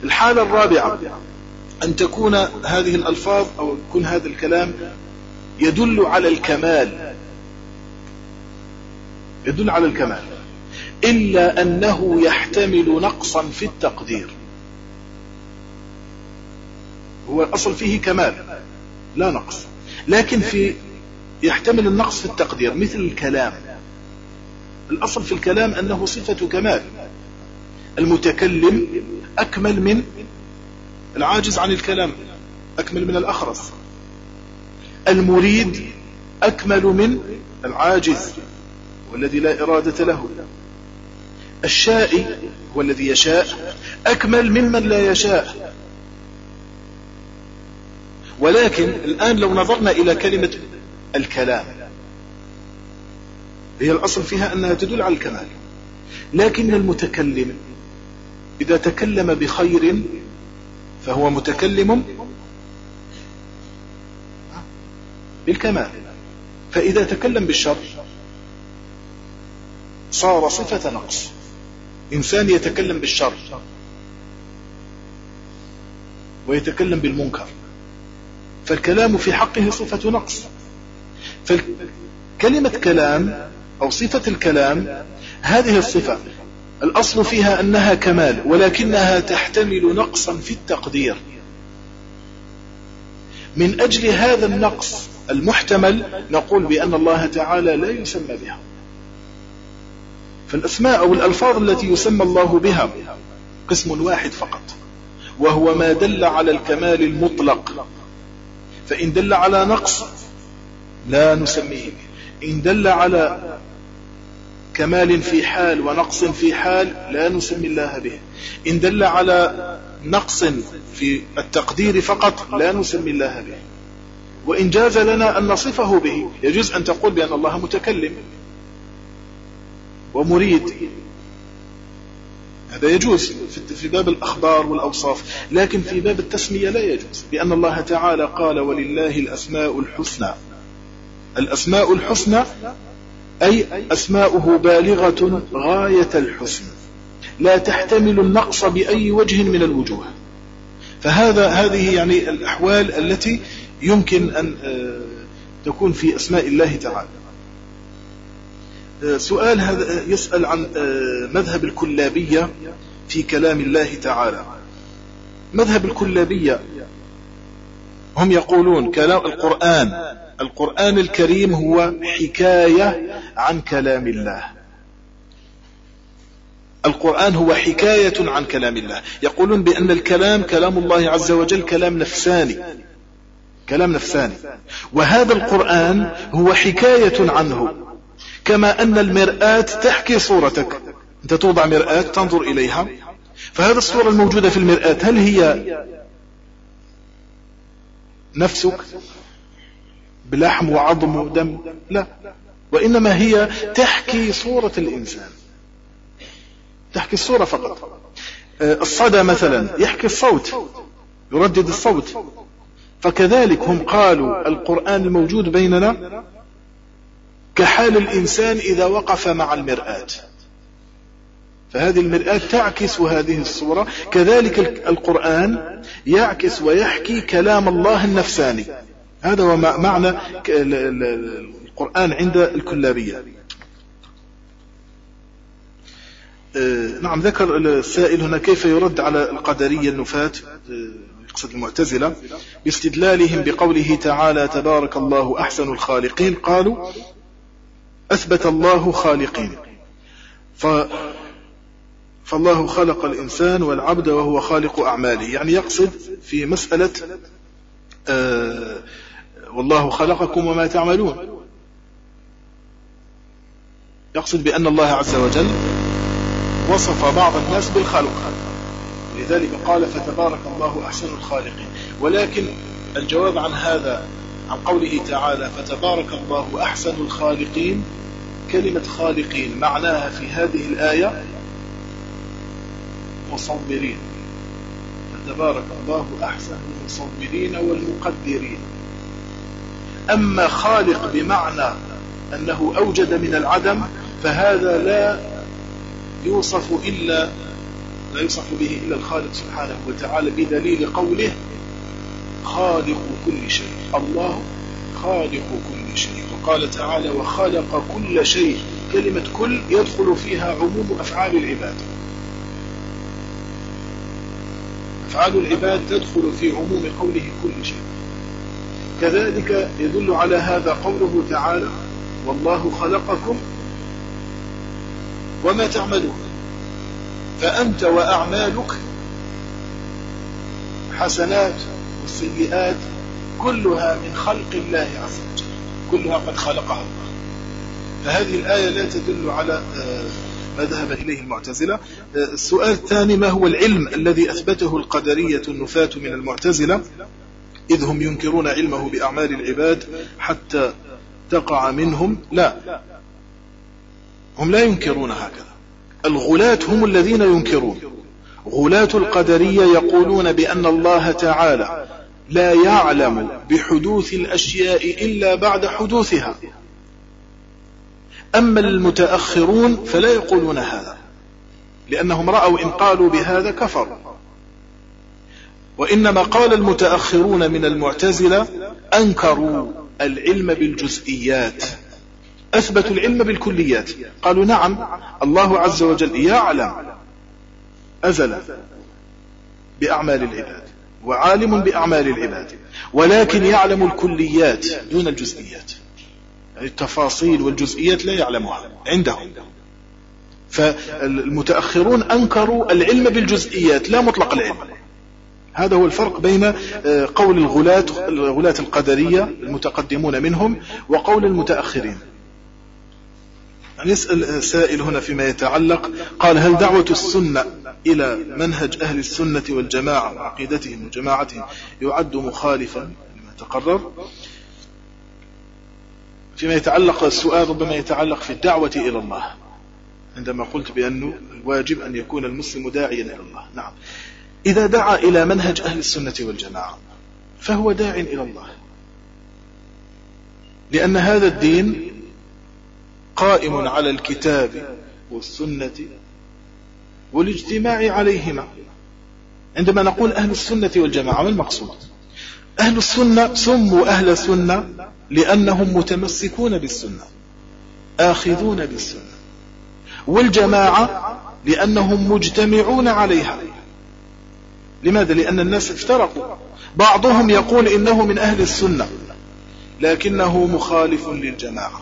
الحالة الرابعة أن تكون هذه الألفاظ أو يكون هذا الكلام يدل على الكمال. يدل على الكمال. إلا أنه يحتمل نقصا في التقدير. هو الأصل فيه كمال لا نقص. لكن في يحتمل النقص في التقدير مثل الكلام. الأصل في الكلام أنه صفة كمال. المتكلم أكمل من العاجز عن الكلام أكمل من الأخرس. المريد أكمل من العاجز والذي لا إرادة له. الشائي هو الذي يشاء أكمل ممن لا يشاء. ولكن الآن لو نظرنا إلى كلمة الكلام هي الأصل فيها أنها تدل على الكمال. لكن المتكلم إذا تكلم بخير فهو متكلم بالكمال. فإذا تكلم بالشر صار صفة نقص. إنسان يتكلم بالشر ويتكلم بالمنكر. فالكلام في حقه صفة نقص. فكلمة كلام أو صفة الكلام هذه الصفة الأصل فيها أنها كمال ولكنها تحتمل نقصا في التقدير. من أجل هذا النقص المحتمل نقول بأن الله تعالى لا يسمى بها. فالأسماء أو الألفاظ التي يسمى الله بها قسم واحد فقط وهو ما دل على الكمال المطلق. فإن دل على نقص لا نسميه. إن دل على كمال في حال ونقص في حال لا نسمي الله به. إن دل على نقص في التقدير فقط لا نسمي الله به. وإن جاز لنا أن نصفه به يجوز أن تقول بأن الله متكلم ومريد. هذا يجوز في باب الأخبار والأوصاف لكن في باب التسمية لا يجوز لأن الله تعالى قال ولله الأسماء الحسنى. الأسماء الحسنى أي أسماؤه بالغة غاية الحسن لا تحتمل النقص بأي وجه من الوجوه. فهذا هذه يعني الأحوال التي يمكن أن آه، تكون في أسماء الله تعالى. سؤال هذا يسأل عن آه، مذهب الكلابية في كلام الله تعالى. مذهب الكلابية هم يقولون كلام القرآن القرآن الكريم هو حكاية عن كلام الله. القرآن هو حكاية عن كلام الله. يقولون بأن الكلام كلام الله عز وجل كلام نفساني. كلام نفساني. وهذا القرآن هو حكاية عنه. كما أن المرآة تحكي صورتك. أنت توضع مرآة تنظر إليها. فهذه الصورة الموجودة في المرآة هل هي نفسك؟ بلحم وعظم ودم؟ لا. وإنما هي تحكي صورة الإنسان. تحكي الصورة فقط. آه، الصدى مثلا يحكي الصوت يردد الصوت. فكذلك هم قالوا القرآن الموجود بيننا كحال الإنسان إذا وقف مع المرآة. فهذه المرآة تعكس هذه الصورة. كذلك القرآن يعكس ويحكي كلام الله النفساني. هذا هو معنى القرآن عند الكلابية. آه، نعم ذكر السائل هنا كيف يرد على القدرية النفاة آه، يقصد المعتزلة باستدلالهم بقوله تعالى تبارك الله أحسن الخالقين قالوا أثبت الله خالقين. ف فالله خلق الإنسان والعبد وهو خالق أعماله. يعني يقصد في مسألة آه والله خلقكم وما تعملون. يقصد بأن الله عز وجل وصف بعض الناس بالخلق. لذلك قال فتبارك الله أحسن الخالقين. ولكن الجواب عن هذا عن قوله تعالى فتبارك الله أحسن الخالقين كلمة خالقين معناها في هذه الآية مصورين. فتبارك الله أحسن المصورين والمقدرين. أما خالق بمعنى أنه أوجد من العدم فهذا لا يوصف إلا لا يوصف به إلا الخالق سبحانه وتعالى بدليل قوله خالق كل شيء الله خالق كل شيء. وقال تعالى وخلق كل شيء. كلمة كل يدخل فيها عموم أفعال العباد. أفعال العباد تدخل في عموم قوله كل شيء. كذلك يدل على هذا قوله تعالى والله خلقكم وما تعملون. فأنت وأعمالك حسنات والسيئات كلها من خلق الله عز وجل. كلها قد خلقها الله. فهذه الآية لا تدل على آه، ما ذهب إليه المعتزلة. آه، السؤال الثاني ما هو العلم الذي أثبته القدرية النفاة من المعتزلة؟ إذ هم ينكرون علمه بأعمال العباد حتى تقع منهم؟ لا. هم لا ينكرون هكذا. الغلاة هم الذين ينكرون. غلاة القدرية يقولون بأن الله تعالى لا يعلم بحدوث الأشياء إلا بعد حدوثها. أما المتأخرون فلا يقولون هذا لأنهم رأوا إن قالوا بهذا كفروا وإنما قال المتأخرون من المعتزلة أنكروا العلم بالجزئيات. أثبتوا العلم بالكليات. قالوا نعم الله عز وجل يعلم أزل بأعمال العباد. وعالم بأعمال العباد ولكن يعلم الكليات دون الجزئيات. يعني التفاصيل والجزئيات لا يعلمها عندهم. فالمتأخرون أنكروا العلم بالجزئيات لا مطلق العلم. هذا هو الفرق بين آه، قول الغلاة القدرية المتقدمون منهم وقول المتأخرين. يسأل سائل هنا فيما يتعلق قال هل دعوة السنة إلى منهج أهل السنة والجماعة وعقيدتهم وجماعتهم يعد مخالفا لما تقرر؟ فيما يتعلق السؤال ربما يتعلق في الدعوة إلى الله عندما قلت بأنه الواجب أن يكون المسلم داعيا إلى الله. نعم. إذا دعا إلى منهج أهل السنة والجماعة فهو داع إلى الله. لأن هذا الدين قائم على الكتاب والسنة والاجتماع عليهما. عندما نقول أهل السنة والجماعة ما المقصود؟ أهل السنة سموا أهل السنة لأنهم متمسكون بالسنة آخذون بالسنة والجماعة لأنهم مجتمعون عليها. لماذا؟ لأن الناس افترقوا. بعضهم يقول إنه من أهل السنة لكنه مخالف للجماعة.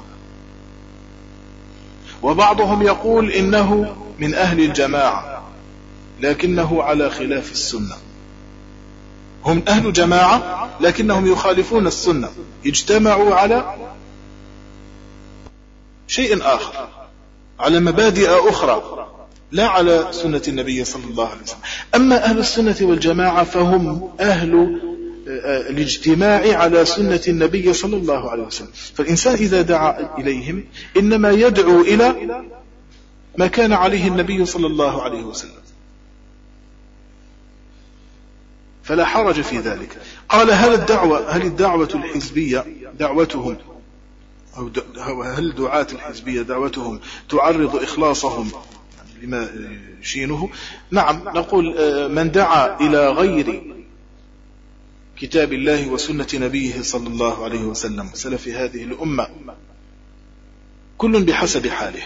وبعضهم يقول إنه من أهل الجماعة لكنه على خلاف السنة. هم أهل جماعة لكنهم يخالفون السنة. اجتمعوا على شيء آخر على مبادئ أخرى لا على سنة النبي صلى الله عليه وسلم. أما أهل السنة والجماعة فهم أهل الاجتماع على سنة النبي صلى الله عليه وسلم. فالإنسان إذا دعا إليهم إنما يدعو إلى ما كان عليه النبي صلى الله عليه وسلم. فلا حرج في ذلك. قال هل الدعوة هل الدعوة الحزبية دعوتهم؟ أو هل دعاة الحزبية دعوتهم تعرض إخلاصهم لما يشينه نعم نقول آه، من دعا إلى غير كتاب الله وسنة نبيه صلى الله عليه وسلم سلف هذه الأمة. كل بحسب حاله.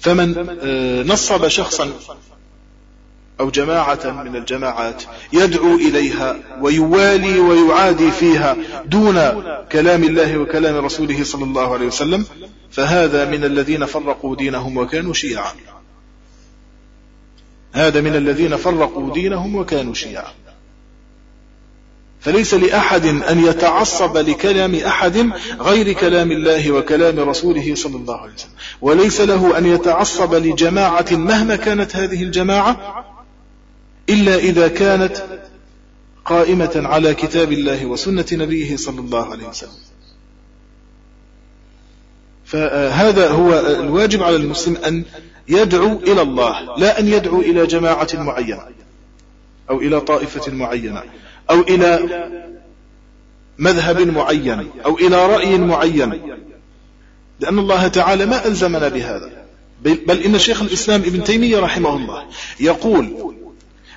فمن آه، نصب شخصا أو جماعة من الجماعات يدعو إليها ويوالي ويعادي فيها دون كلام الله وكلام رسوله صلى الله عليه وسلم فهذا من الذين فرقوا دينهم وكانوا شيعا. هذا من الذين فرقوا دينهم وكانوا شيعا. فليس لأحد أن يتعصب لكلام أحد غير كلام الله وكلام رسوله صلى الله عليه وسلم. وليس له أن يتعصب لجماعة مهما كانت هذه الجماعة إلا إذا كانت قائمة على كتاب الله وسنة نبيه صلى الله عليه وسلم. فهذا هو الواجب على المسلم أن يدعو إلى الله لا أن يدعو إلى جماعة معينة أو إلى طائفة معينة. أو إلى مذهب معين أو إلى رأي معين. لأن الله تعالى ما ألزمنا بهذا. بل إن شيخ الإسلام ابن تيمية رحمه الله يقول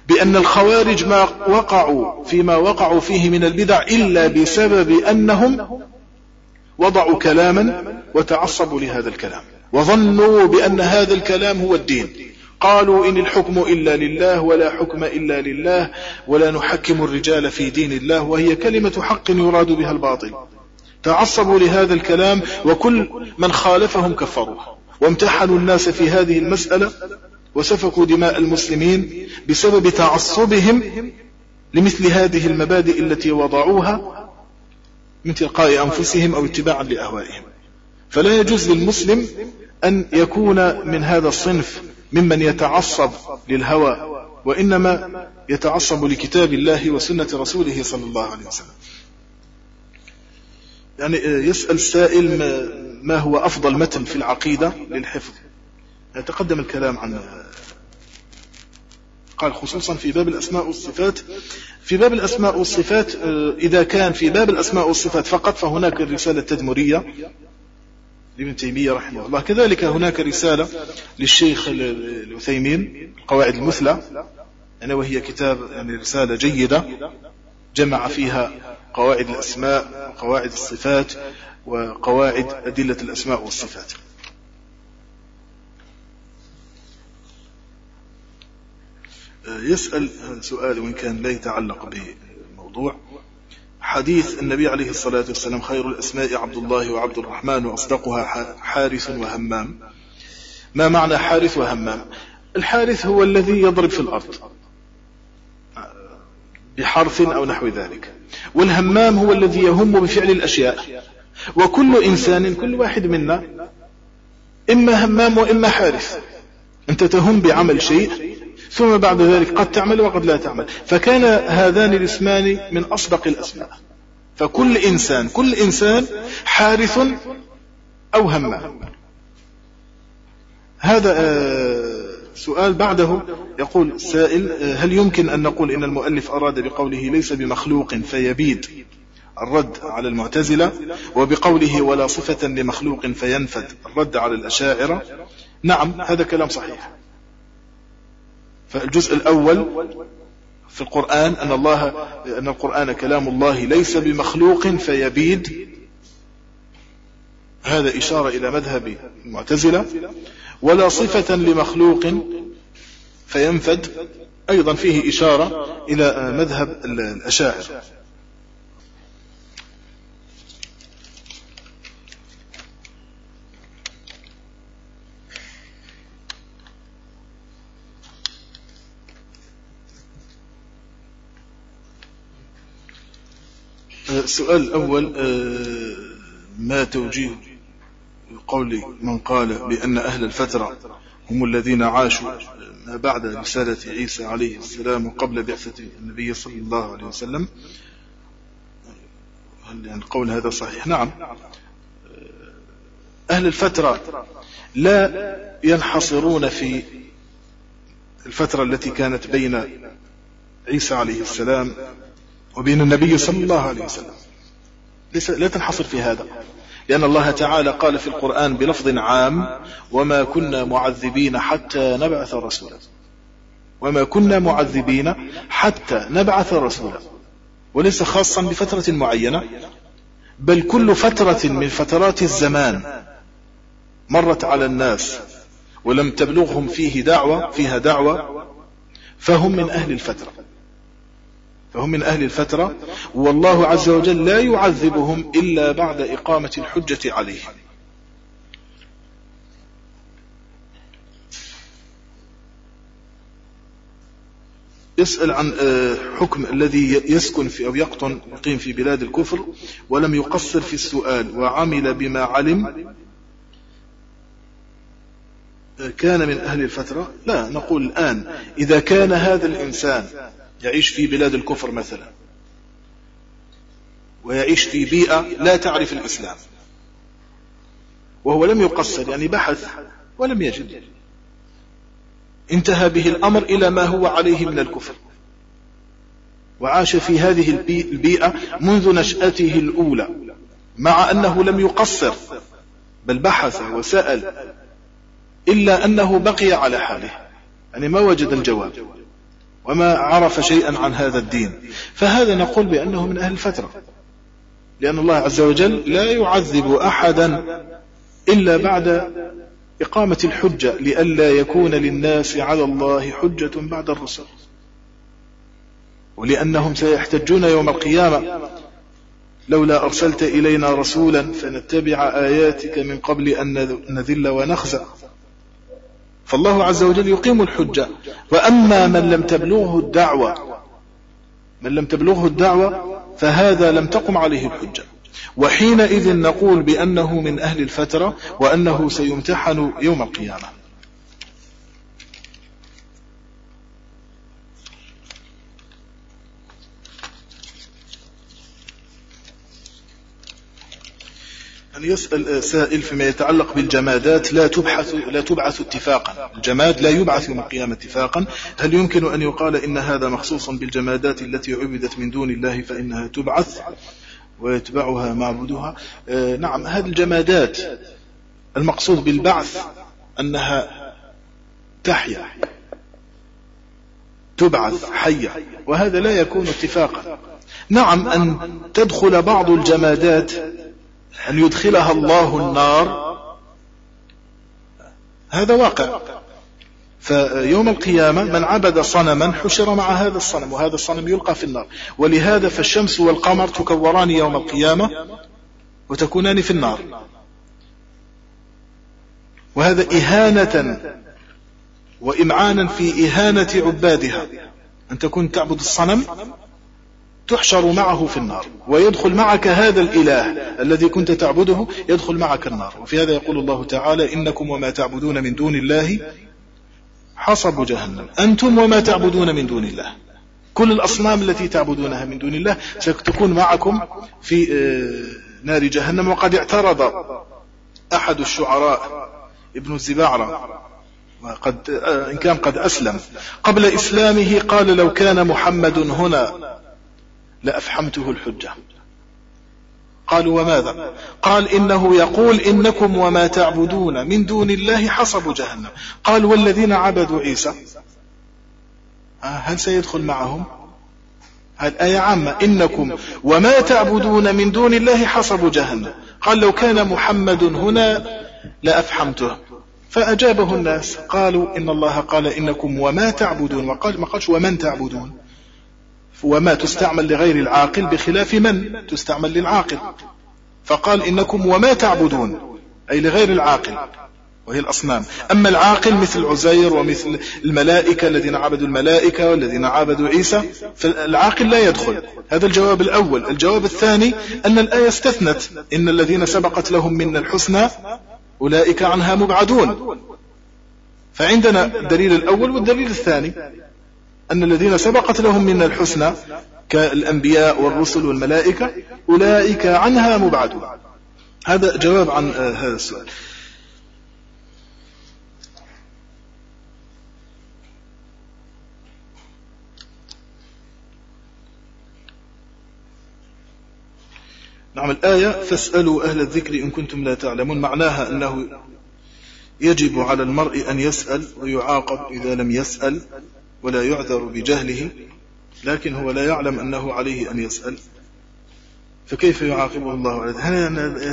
بأن الخوارج ما وقعوا فيما وقعوا فيه من البدع إلا بسبب أنهم وضعوا كلاما وتعصبوا لهذا الكلام. وظنوا بأن هذا الكلام هو الدين. قالوا إن الحكم إلا لله ولا حكم إلا لله ولا نحكم الرجال في دين الله وهي كلمة حق يراد بها الباطل. تعصبوا لهذا الكلام وكل من خالفهم كفروه وامتحنوا الناس في هذه المسألة وسفكوا دماء المسلمين بسبب تعصبهم لمثل هذه المبادئ التي وضعوها من تلقاء أنفسهم أو اتباعا لأهوائهم. فلا يجوز للمسلم أن يكون من هذا الصنف ممن يتعصب للهوى وإنما يتعصب لكتاب الله وسنة رسوله صلى الله عليه وسلم. يعني يسأل السائل ما هو أفضل متن في العقيدة للحفظ؟ يتقدم الكلام عن قال خصوصا في باب الأسماء والصفات. في باب الأسماء والصفات إذا كان في باب الأسماء والصفات فقط فهناك الرسالة التدمرية لابن تيمية رحمه الله. كذلك هناك رسالة للشيخ العثيمين القواعد المثلى. يعني وهي كتاب يعني رسالة جيدة جمع فيها قواعد الأسماء وقواعد الصفات وقواعد أدلة الأسماء والصفات. يسأل سؤال وإن كان لا يتعلق بالموضوع حديث النبي عليه الصلاة والسلام خير الأسماء عبد الله وعبد الرحمن وأصدقها حارث وهمام. ما معنى حارث وهمام؟ الحارث هو الذي يضرب في الأرض بحرف أو نحو ذلك. والهمام هو الذي يهم بفعل الأشياء. وكل إنسان كل واحد منا إما همام وإما حارث. أنت تهم بعمل شيء ثم بعد ذلك قد تعمل وقد لا تعمل. فكان هذان الاسمان من أصدق الأسماء. فكل إنسان كل إنسان حارث أو همام. هذا آه، سؤال بعده يقول السائل آه، هل يمكن أن نقول إن المؤلف أراد بقوله ليس بمخلوق فيبيد الرد على المعتزلة وبقوله ولا صفة لمخلوق فينفد الرد على الأشاعرة؟ نعم هذا كلام صحيح. فالجزء الأول في القرآن أن الله أن القرآن كلام الله ليس بمخلوق فيبيد. هذا إشارة إلى مذهب المعتزلة. ولا صفة لمخلوق فينفد. أيضا فيه إشارة إلى مذهب الأشاعر. السؤال الأول آه، ما توجيه قول من قال بأن أهل الفترة هم الذين عاشوا ما بعد رسالة عيسى عليه السلام وقبل بعثة النبي صلى الله عليه وسلم. هل يعني القول هذا صحيح؟ نعم. أهل الفترة لا ينحصرون في الفترة التي كانت بين عيسى عليه السلام وبين النبي صلى الله عليه وسلم. ليس لا تنحصر في هذا. لأن الله تعالى قال في القرآن بلفظ عام وما كنا معذبين حتى نبعث رسولا. وما كنا معذبين حتى نبعث رسولا. وليس خاصا بفترة معينة بل كل فترة من فترات الزمان مرت على الناس ولم تبلغهم فيه دعوة فيها دعوة فهم من أهل الفترة. فهم من أهل الفترة والله عز وجل لا يعذبهم إلا بعد إقامة الحجة عليهم يسأل عن آه، حكم الذي يسكن في أو يقطن يقيم في بلاد الكفر ولم يقصر في السؤال وعمل بما علم. آه، كان من أهل الفترة؟ لا نقول الآن. إذا كان هذا الإنسان يعيش في بلاد الكفر مثلا. ويعيش في بيئة لا تعرف الإسلام. وهو لم يقصر يعني بحث ولم يجد. انتهى به الأمر إلى ما هو عليه من الكفر. وعاش في هذه البيئة منذ نشأته الأولى مع أنه لم يقصر بل بحث وسأل إلا أنه بقي على حاله. يعني ما وجد الجواب. وما عرف شيئا عن هذا الدين. فهذا نقول بأنه من أهل الفترة. لأن الله عز وجل لا يعذب أحدا إلا بعد إقامة الحجة لئلا يكون للناس على الله حجة بعد الرسل. ولأنهم سيحتجون يوم القيامة. لولا أرسلت إلينا رسولا فنتبع آياتك من قبل أن نذل ونخزى. فالله عز وجل يقيم الحجة. وأما من لم تبلغه الدعوة من لم تبلغه الدعوة فهذا لم تقم عليه الحجة. وحينئذ نقول بأنه من أهل الفترة وأنه سيمتحن يوم القيامة. أن يسأل سائل فيما يتعلق بالجمادات لا تبحث لا تبعث اتفاقا. الجماد لا يبعث يوم القيامة اتفاقا. هل يمكن أن يقال إن هذا مخصوص بالجمادات التي عبدت من دون الله فإنها تبعث ويتبعها معبودها؟ آه نعم هذه الجمادات المقصود بالبعث أنها تحيا تبعث حية وهذا لا يكون اتفاقا. نعم أن تدخل بعض الجمادات أن يدخلها الله النار. هذا واقع. فيوم القيامة من عبد صنما حشر مع هذا الصنم وهذا الصنم يلقى في النار. ولهذا فالشمس والقمر تكوران يوم القيامة وتكونان في النار. وهذا إهانة وإمعانا في إهانة عبادها. أن تكون تعبد الصنم تحشر معه في النار ويدخل معك هذا الإله الذي كنت تعبده يدخل معك النار. وفي هذا يقول الله تعالى إنكم وما تعبدون من دون الله حصب جهنم. أنتم وما تعبدون من دون الله. كل الأصنام التي تعبدونها من دون الله ستكون معكم في آه، نار جهنم. وقد اعترض أحد الشعراء ابن الزباعرة وقد آه، إن كان قد أسلم قبل إسلامه قال لو كان محمد هنا لأفحمته الحجة. قالوا وماذا؟ قال إنه يقول إنكم وما تعبدون من دون الله حصب جهنم. قال والذين عبدوا عيسى. آه، هل سيدخل معهم؟ هذه آية عامة إنكم وما تعبدون من دون الله حصب جهنم. قال لو كان محمد هنا لأفحمته. فأجابه الناس قالوا إن الله قال إنكم وما تعبدون. وقال ما قالش ومن تعبدون؟ وما تستعمل لغير العاقل بخلاف من تستعمل للعاقل. فقال إنكم وما تعبدون أي لغير العاقل. وهي الأصنام. أما العاقل مثل عزير ومثل الملائكة الذين عبدوا الملائكة والذين عبدوا عيسى فالعاقل لا يدخل. هذا الجواب الأول. الجواب الثاني أن الآية استثنت. إن الذين سبقت لهم من الحسنى أولئك عنها مبعدون. فعندنا الدليل الأول والدليل الثاني. أن الذين سبقت لهم من الحسنى كالأنبياء والرسل والملائكة أولئك عنها مبعدون. هذا جواب عن آه، هذا السؤال. نعم الآية فاسألوا أهل الذكر إن كنتم لا تعلمون. معناها أنه يجب على المرء أن يسأل ويعاقب إذا لم يسأل. ولا يعذر بجهله لكن هو لا يعلم أنه عليه أن يسأل. فكيف يعاقبه الله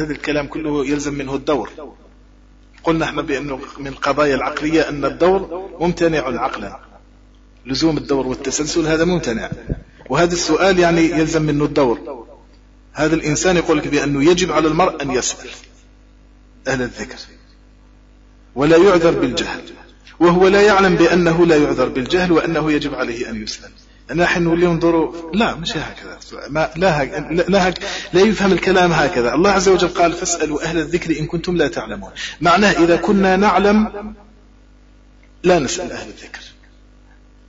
هذا الكلام كله يلزم منه الدور؟ قلنا إحنا بأنه من القضايا العقلية أن الدور ممتنع عقلا لزوم الدور والتسلسل هذا ممتنع. وهذا السؤال يعني يلزم منه الدور. هذا الإنسان يقول لك بأنه يجب على المرء أن يسأل أهل الذكر. ولا يعذر بالجهل. وهو لا يعلم بأنه لا يعذر بالجهل وأنه يجب عليه أن يسأل نحن نولي ننظر لا مش هكذا. ما لا, هك... لا, هك... لا يفهم الكلام هكذا. الله عز وجل قال فاسألوا أهل الذكر إن كنتم لا تعلمون. معناه إذا كنا نعلم لا نسأل أهل الذكر.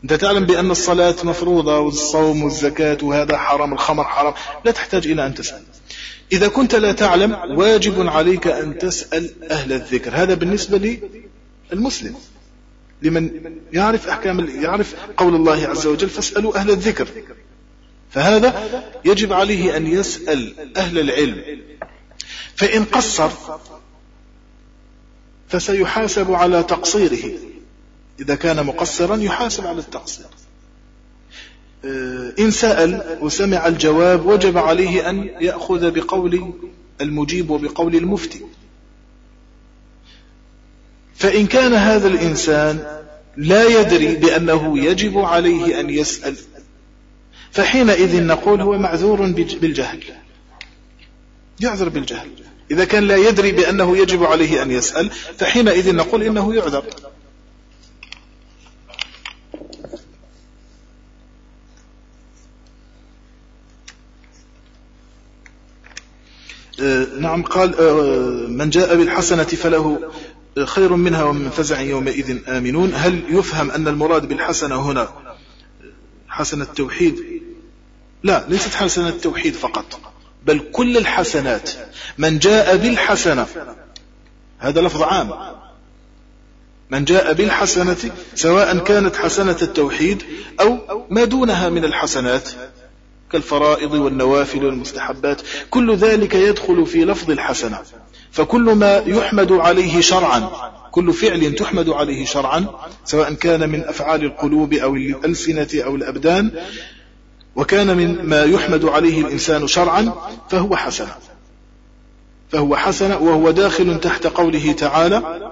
أنت تعلم بأن الصلاة مفروضة والصوم والزكاة وهذا حرام الخمر حرام لا تحتاج إلى أن تسأل. إذا كنت لا تعلم واجب عليك أن تسأل أهل الذكر. هذا بالنسبة للمسلم. لمن يعرف أحكام يعرف قول الله عز وجل فاسألوا أهل الذكر. فهذا يجب عليه أن يسأل أهل العلم. فإن قصر فسيحاسب على تقصيره. إذا كان مقصرا يحاسب على التقصير. إن سأل وسمع الجواب وجب عليه أن يأخذ بقول المجيب وبقول المفتي. فإن كان هذا الإنسان لا يدري بأنه يجب عليه أن يسأل فحينئذ نقول هو معذور بالجهل. يعذر بالجهل. إذا كان لا يدري بأنه يجب عليه أن يسأل فحينئذ نقول إنه يعذر. آه، نعم قال آه، من جاء بالحسنة فله. خير منها ومن فزع يومئذ آمنون. هل يفهم أن المراد بالحسنة هنا حسنة التوحيد؟ لا ليست حسنة التوحيد فقط بل كل الحسنات. من جاء بالحسنة هذا لفظ عام. من جاء بالحسنة سواء كانت حسنة التوحيد أو ما دونها من الحسنات كالفرائض والنوافل والمستحبات كل ذلك يدخل في لفظ الحسنة. فكل ما يحمد عليه شرعا كل فعل تحمد عليه شرعا سواء كان من أفعال القلوب أو الألسنة أو الأبدان وكان من ما يحمد عليه الإنسان شرعا فهو حسنة فهو حسنة وهو داخل تحت قوله تعالى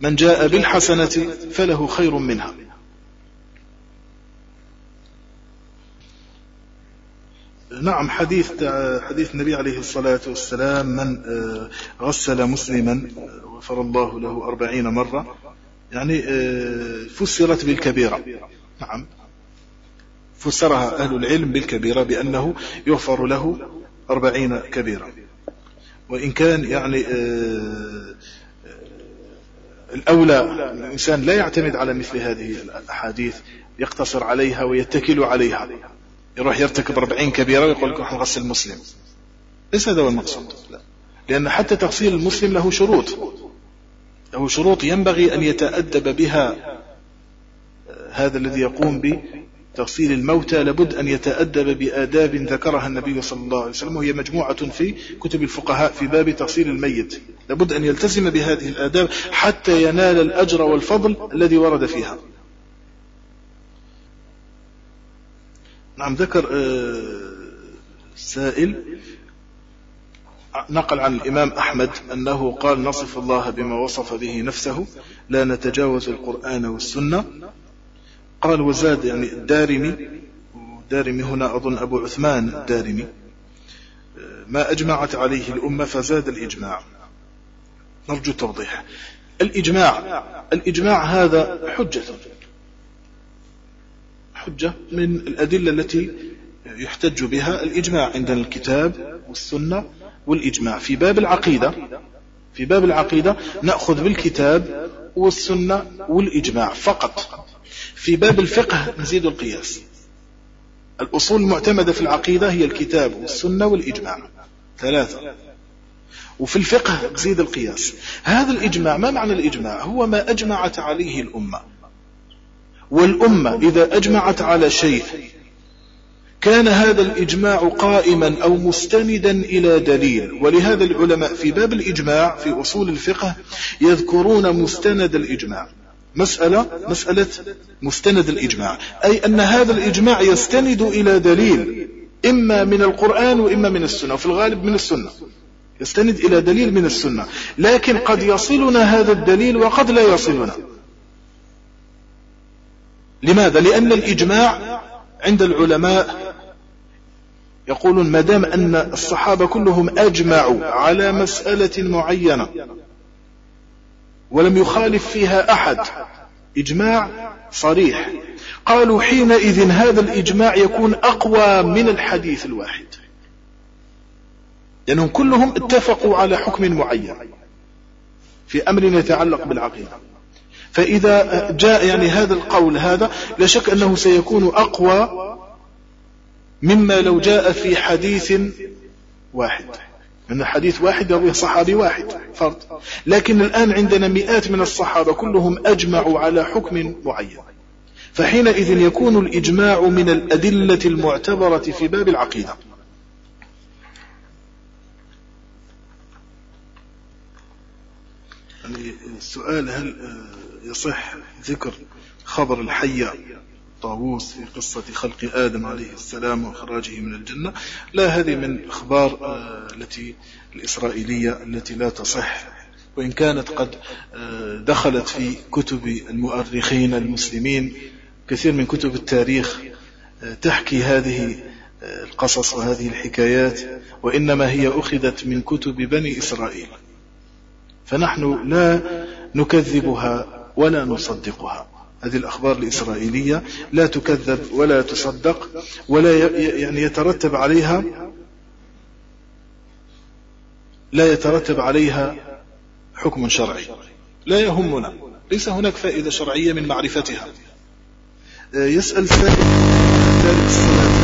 من جاء بالحسنة فله خير منها. نعم حديث حديث النبي عليه الصلاة والسلام من آه، غسل مسلما غفر الله له أربعين مرة يعني آه، فسرت بالكبيرة. نعم. فسرها أهل العلم بالكبيرة بأنه يغفر له أربعين كبيرة. وإن كان يعني آه، الأولى الإنسان لا يعتمد على مثل هذه الأحاديث يقتصر عليها ويتكل عليها. يروح يرتكب أربعين كبيرة ويقول لك نغسل المسلم. ليس هذا هو المقصود. لا. لأن حتى تغسيل المسلم له شروط. له شروط ينبغي أن يتأدب بها هذا الذي يقوم بتغسيل الموتى. لابد أن يتأدب بآداب ذكرها النبي صلى الله عليه وسلم وهي مجموعة في كتب الفقهاء في باب تغسيل الميت. لابد أن يلتزم بهذه الآداب حتى ينال الأجر والفضل الذي ورد فيها. نعم ذكر آه، سائل نقل عن الإمام أحمد أنه قال نصف الله بما وصف به نفسه لا نتجاوز القرآن والسنة. قال وزاد يعني الدارمي الدارمي هنا أظن أبو عثمان الدارمي ما أجمعت عليه الأمة فزاد الإجماع. نرجو التوضيح الإجماع الإجماع هذا حجة. حجة من الأدلة التي يحتج بها الإجماع عندنا الكتاب والسنة والإجماع. في باب العقيدة في باب العقيدة نأخذ بالكتاب والسنة والإجماع فقط. في باب الفقه نزيد القياس. الأصول المعتمدة في العقيدة هي الكتاب والسنة والإجماع. ثلاثة. وفي الفقه نزيد القياس. هذا الإجماع ما معنى الإجماع؟ هو ما أجمعت عليه الأمة. والأمة إذا أجمعت على شيء كان هذا الإجماع قائما أو مستندا إلى دليل. ولهذا العلماء في باب الإجماع في أصول الفقه يذكرون مستند الإجماع. مسألة مسألة مستند الإجماع. أي أن هذا الإجماع يستند إلى دليل إما من القرآن وإما من السنة وفي الغالب من السنة. يستند إلى دليل من السنة. لكن قد يصلنا هذا الدليل وقد لا يصلنا. لماذا؟ لأن الإجماع عند العلماء يقولون ما دام أن الصحابة كلهم أجمعوا على مسألة معينة ولم يخالف فيها أحد إجماع صريح. قالوا حينئذ هذا الإجماع يكون أقوى من الحديث الواحد. لأنهم كلهم اتفقوا على حكم معين في أمر يتعلق بالعقيدة. فإذا جاء يعني هذا القول هذا لا شك أنه سيكون أقوى مما لو جاء في حديث واحد. أن حديث واحد يرويه صحابي واحد فرد. لكن الآن عندنا مئات من الصحابة كلهم أجمعوا على حكم معين. فحينئذ يكون الإجماع من الأدلة المعتبرة في باب العقيدة. يعني السؤال هل يصح ذكر خبر الحية طاووس في قصة خلق آدم عليه السلام وإخراجه من الجنة. لا هذه من الأخبار آه، التي الإسرائيلية التي لا تصح. وإن كانت قد آه، دخلت في كتب المؤرخين المسلمين كثير من كتب التاريخ آه، تحكي هذه القصص وهذه الحكايات وإنما هي أخذت من كتب بني إسرائيل. فنحن لا نكذبها ولا نصدقها. هذه الأخبار الإسرائيلية لا تكذب ولا تصدق ولا يعني يترتب عليها لا يترتب عليها حكم شرعي. لا يهمنا. ليس هناك فائدة شرعية من معرفتها. يسأل سائل ذلك الصلاة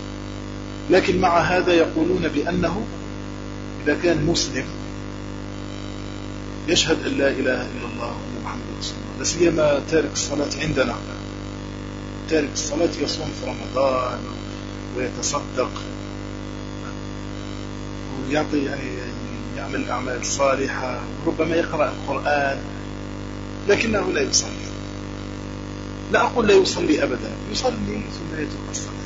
لكن مع هذا يقولون بأنه إذا كان مسلم يشهد أن لا إله إلا الله وأن محمد رسول الله. لا سيما تارك الصلاة عندنا. تارك الصلاة يصوم في رمضان ويتصدق. ويعطي يعني يعمل أعمال صالحة ربما يقرأ القرآن. لكنه لا يصلي. لا أقول لا يصلي أبدا. يصلي ثم يترك الصلاة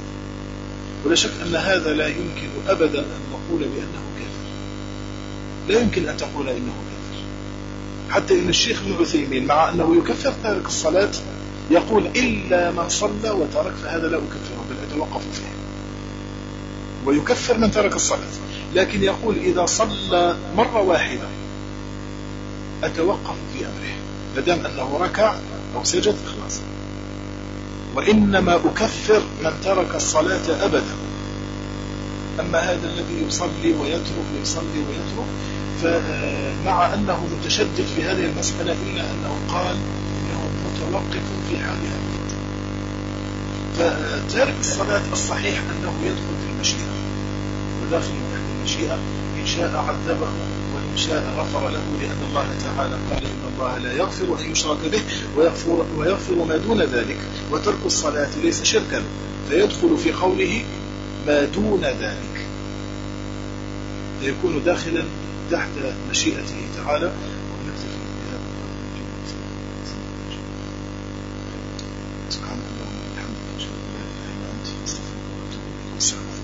ولا شك أن هذا لا يمكن أبدا أن نقول بأنه كافر. لا يمكن أن تقول إنه كافر. حتى إن الشيخ ابن عثيمين مع أنه يكفر تارك الصلاة يقول إلا من صلى وترك فهذا لا أكفره بل أتوقف فيه. ويكفر من ترك الصلاة. لكن يقول إذا صلى مرة واحدة أتوقف في أمره مدام أنه ركع أو سجد خلاص. وإنما أكفر من ترك الصلاة أبدا. أما هذا الذي يصلي ويترك ويصلي ويترك فمع أنه متشدد في هذه المسألة إلا أنه قال إنه متوقف في حالها فترك الصلاة الصحيح أنه يدخل في المشيئة. وداخل تحت المشيئة. إن شاء عذبه. شاء غفر له لأن الله تعالى قال إن الله لا يغفر أن يشرك به ويغفر, ويغفر ما دون ذلك وترك الصلاة ليس شركا فيدخل في قوله ما دون ذلك. فيكون داخلا تحت مشيئته تعالى ونكتفي بهذا سبحان الله لله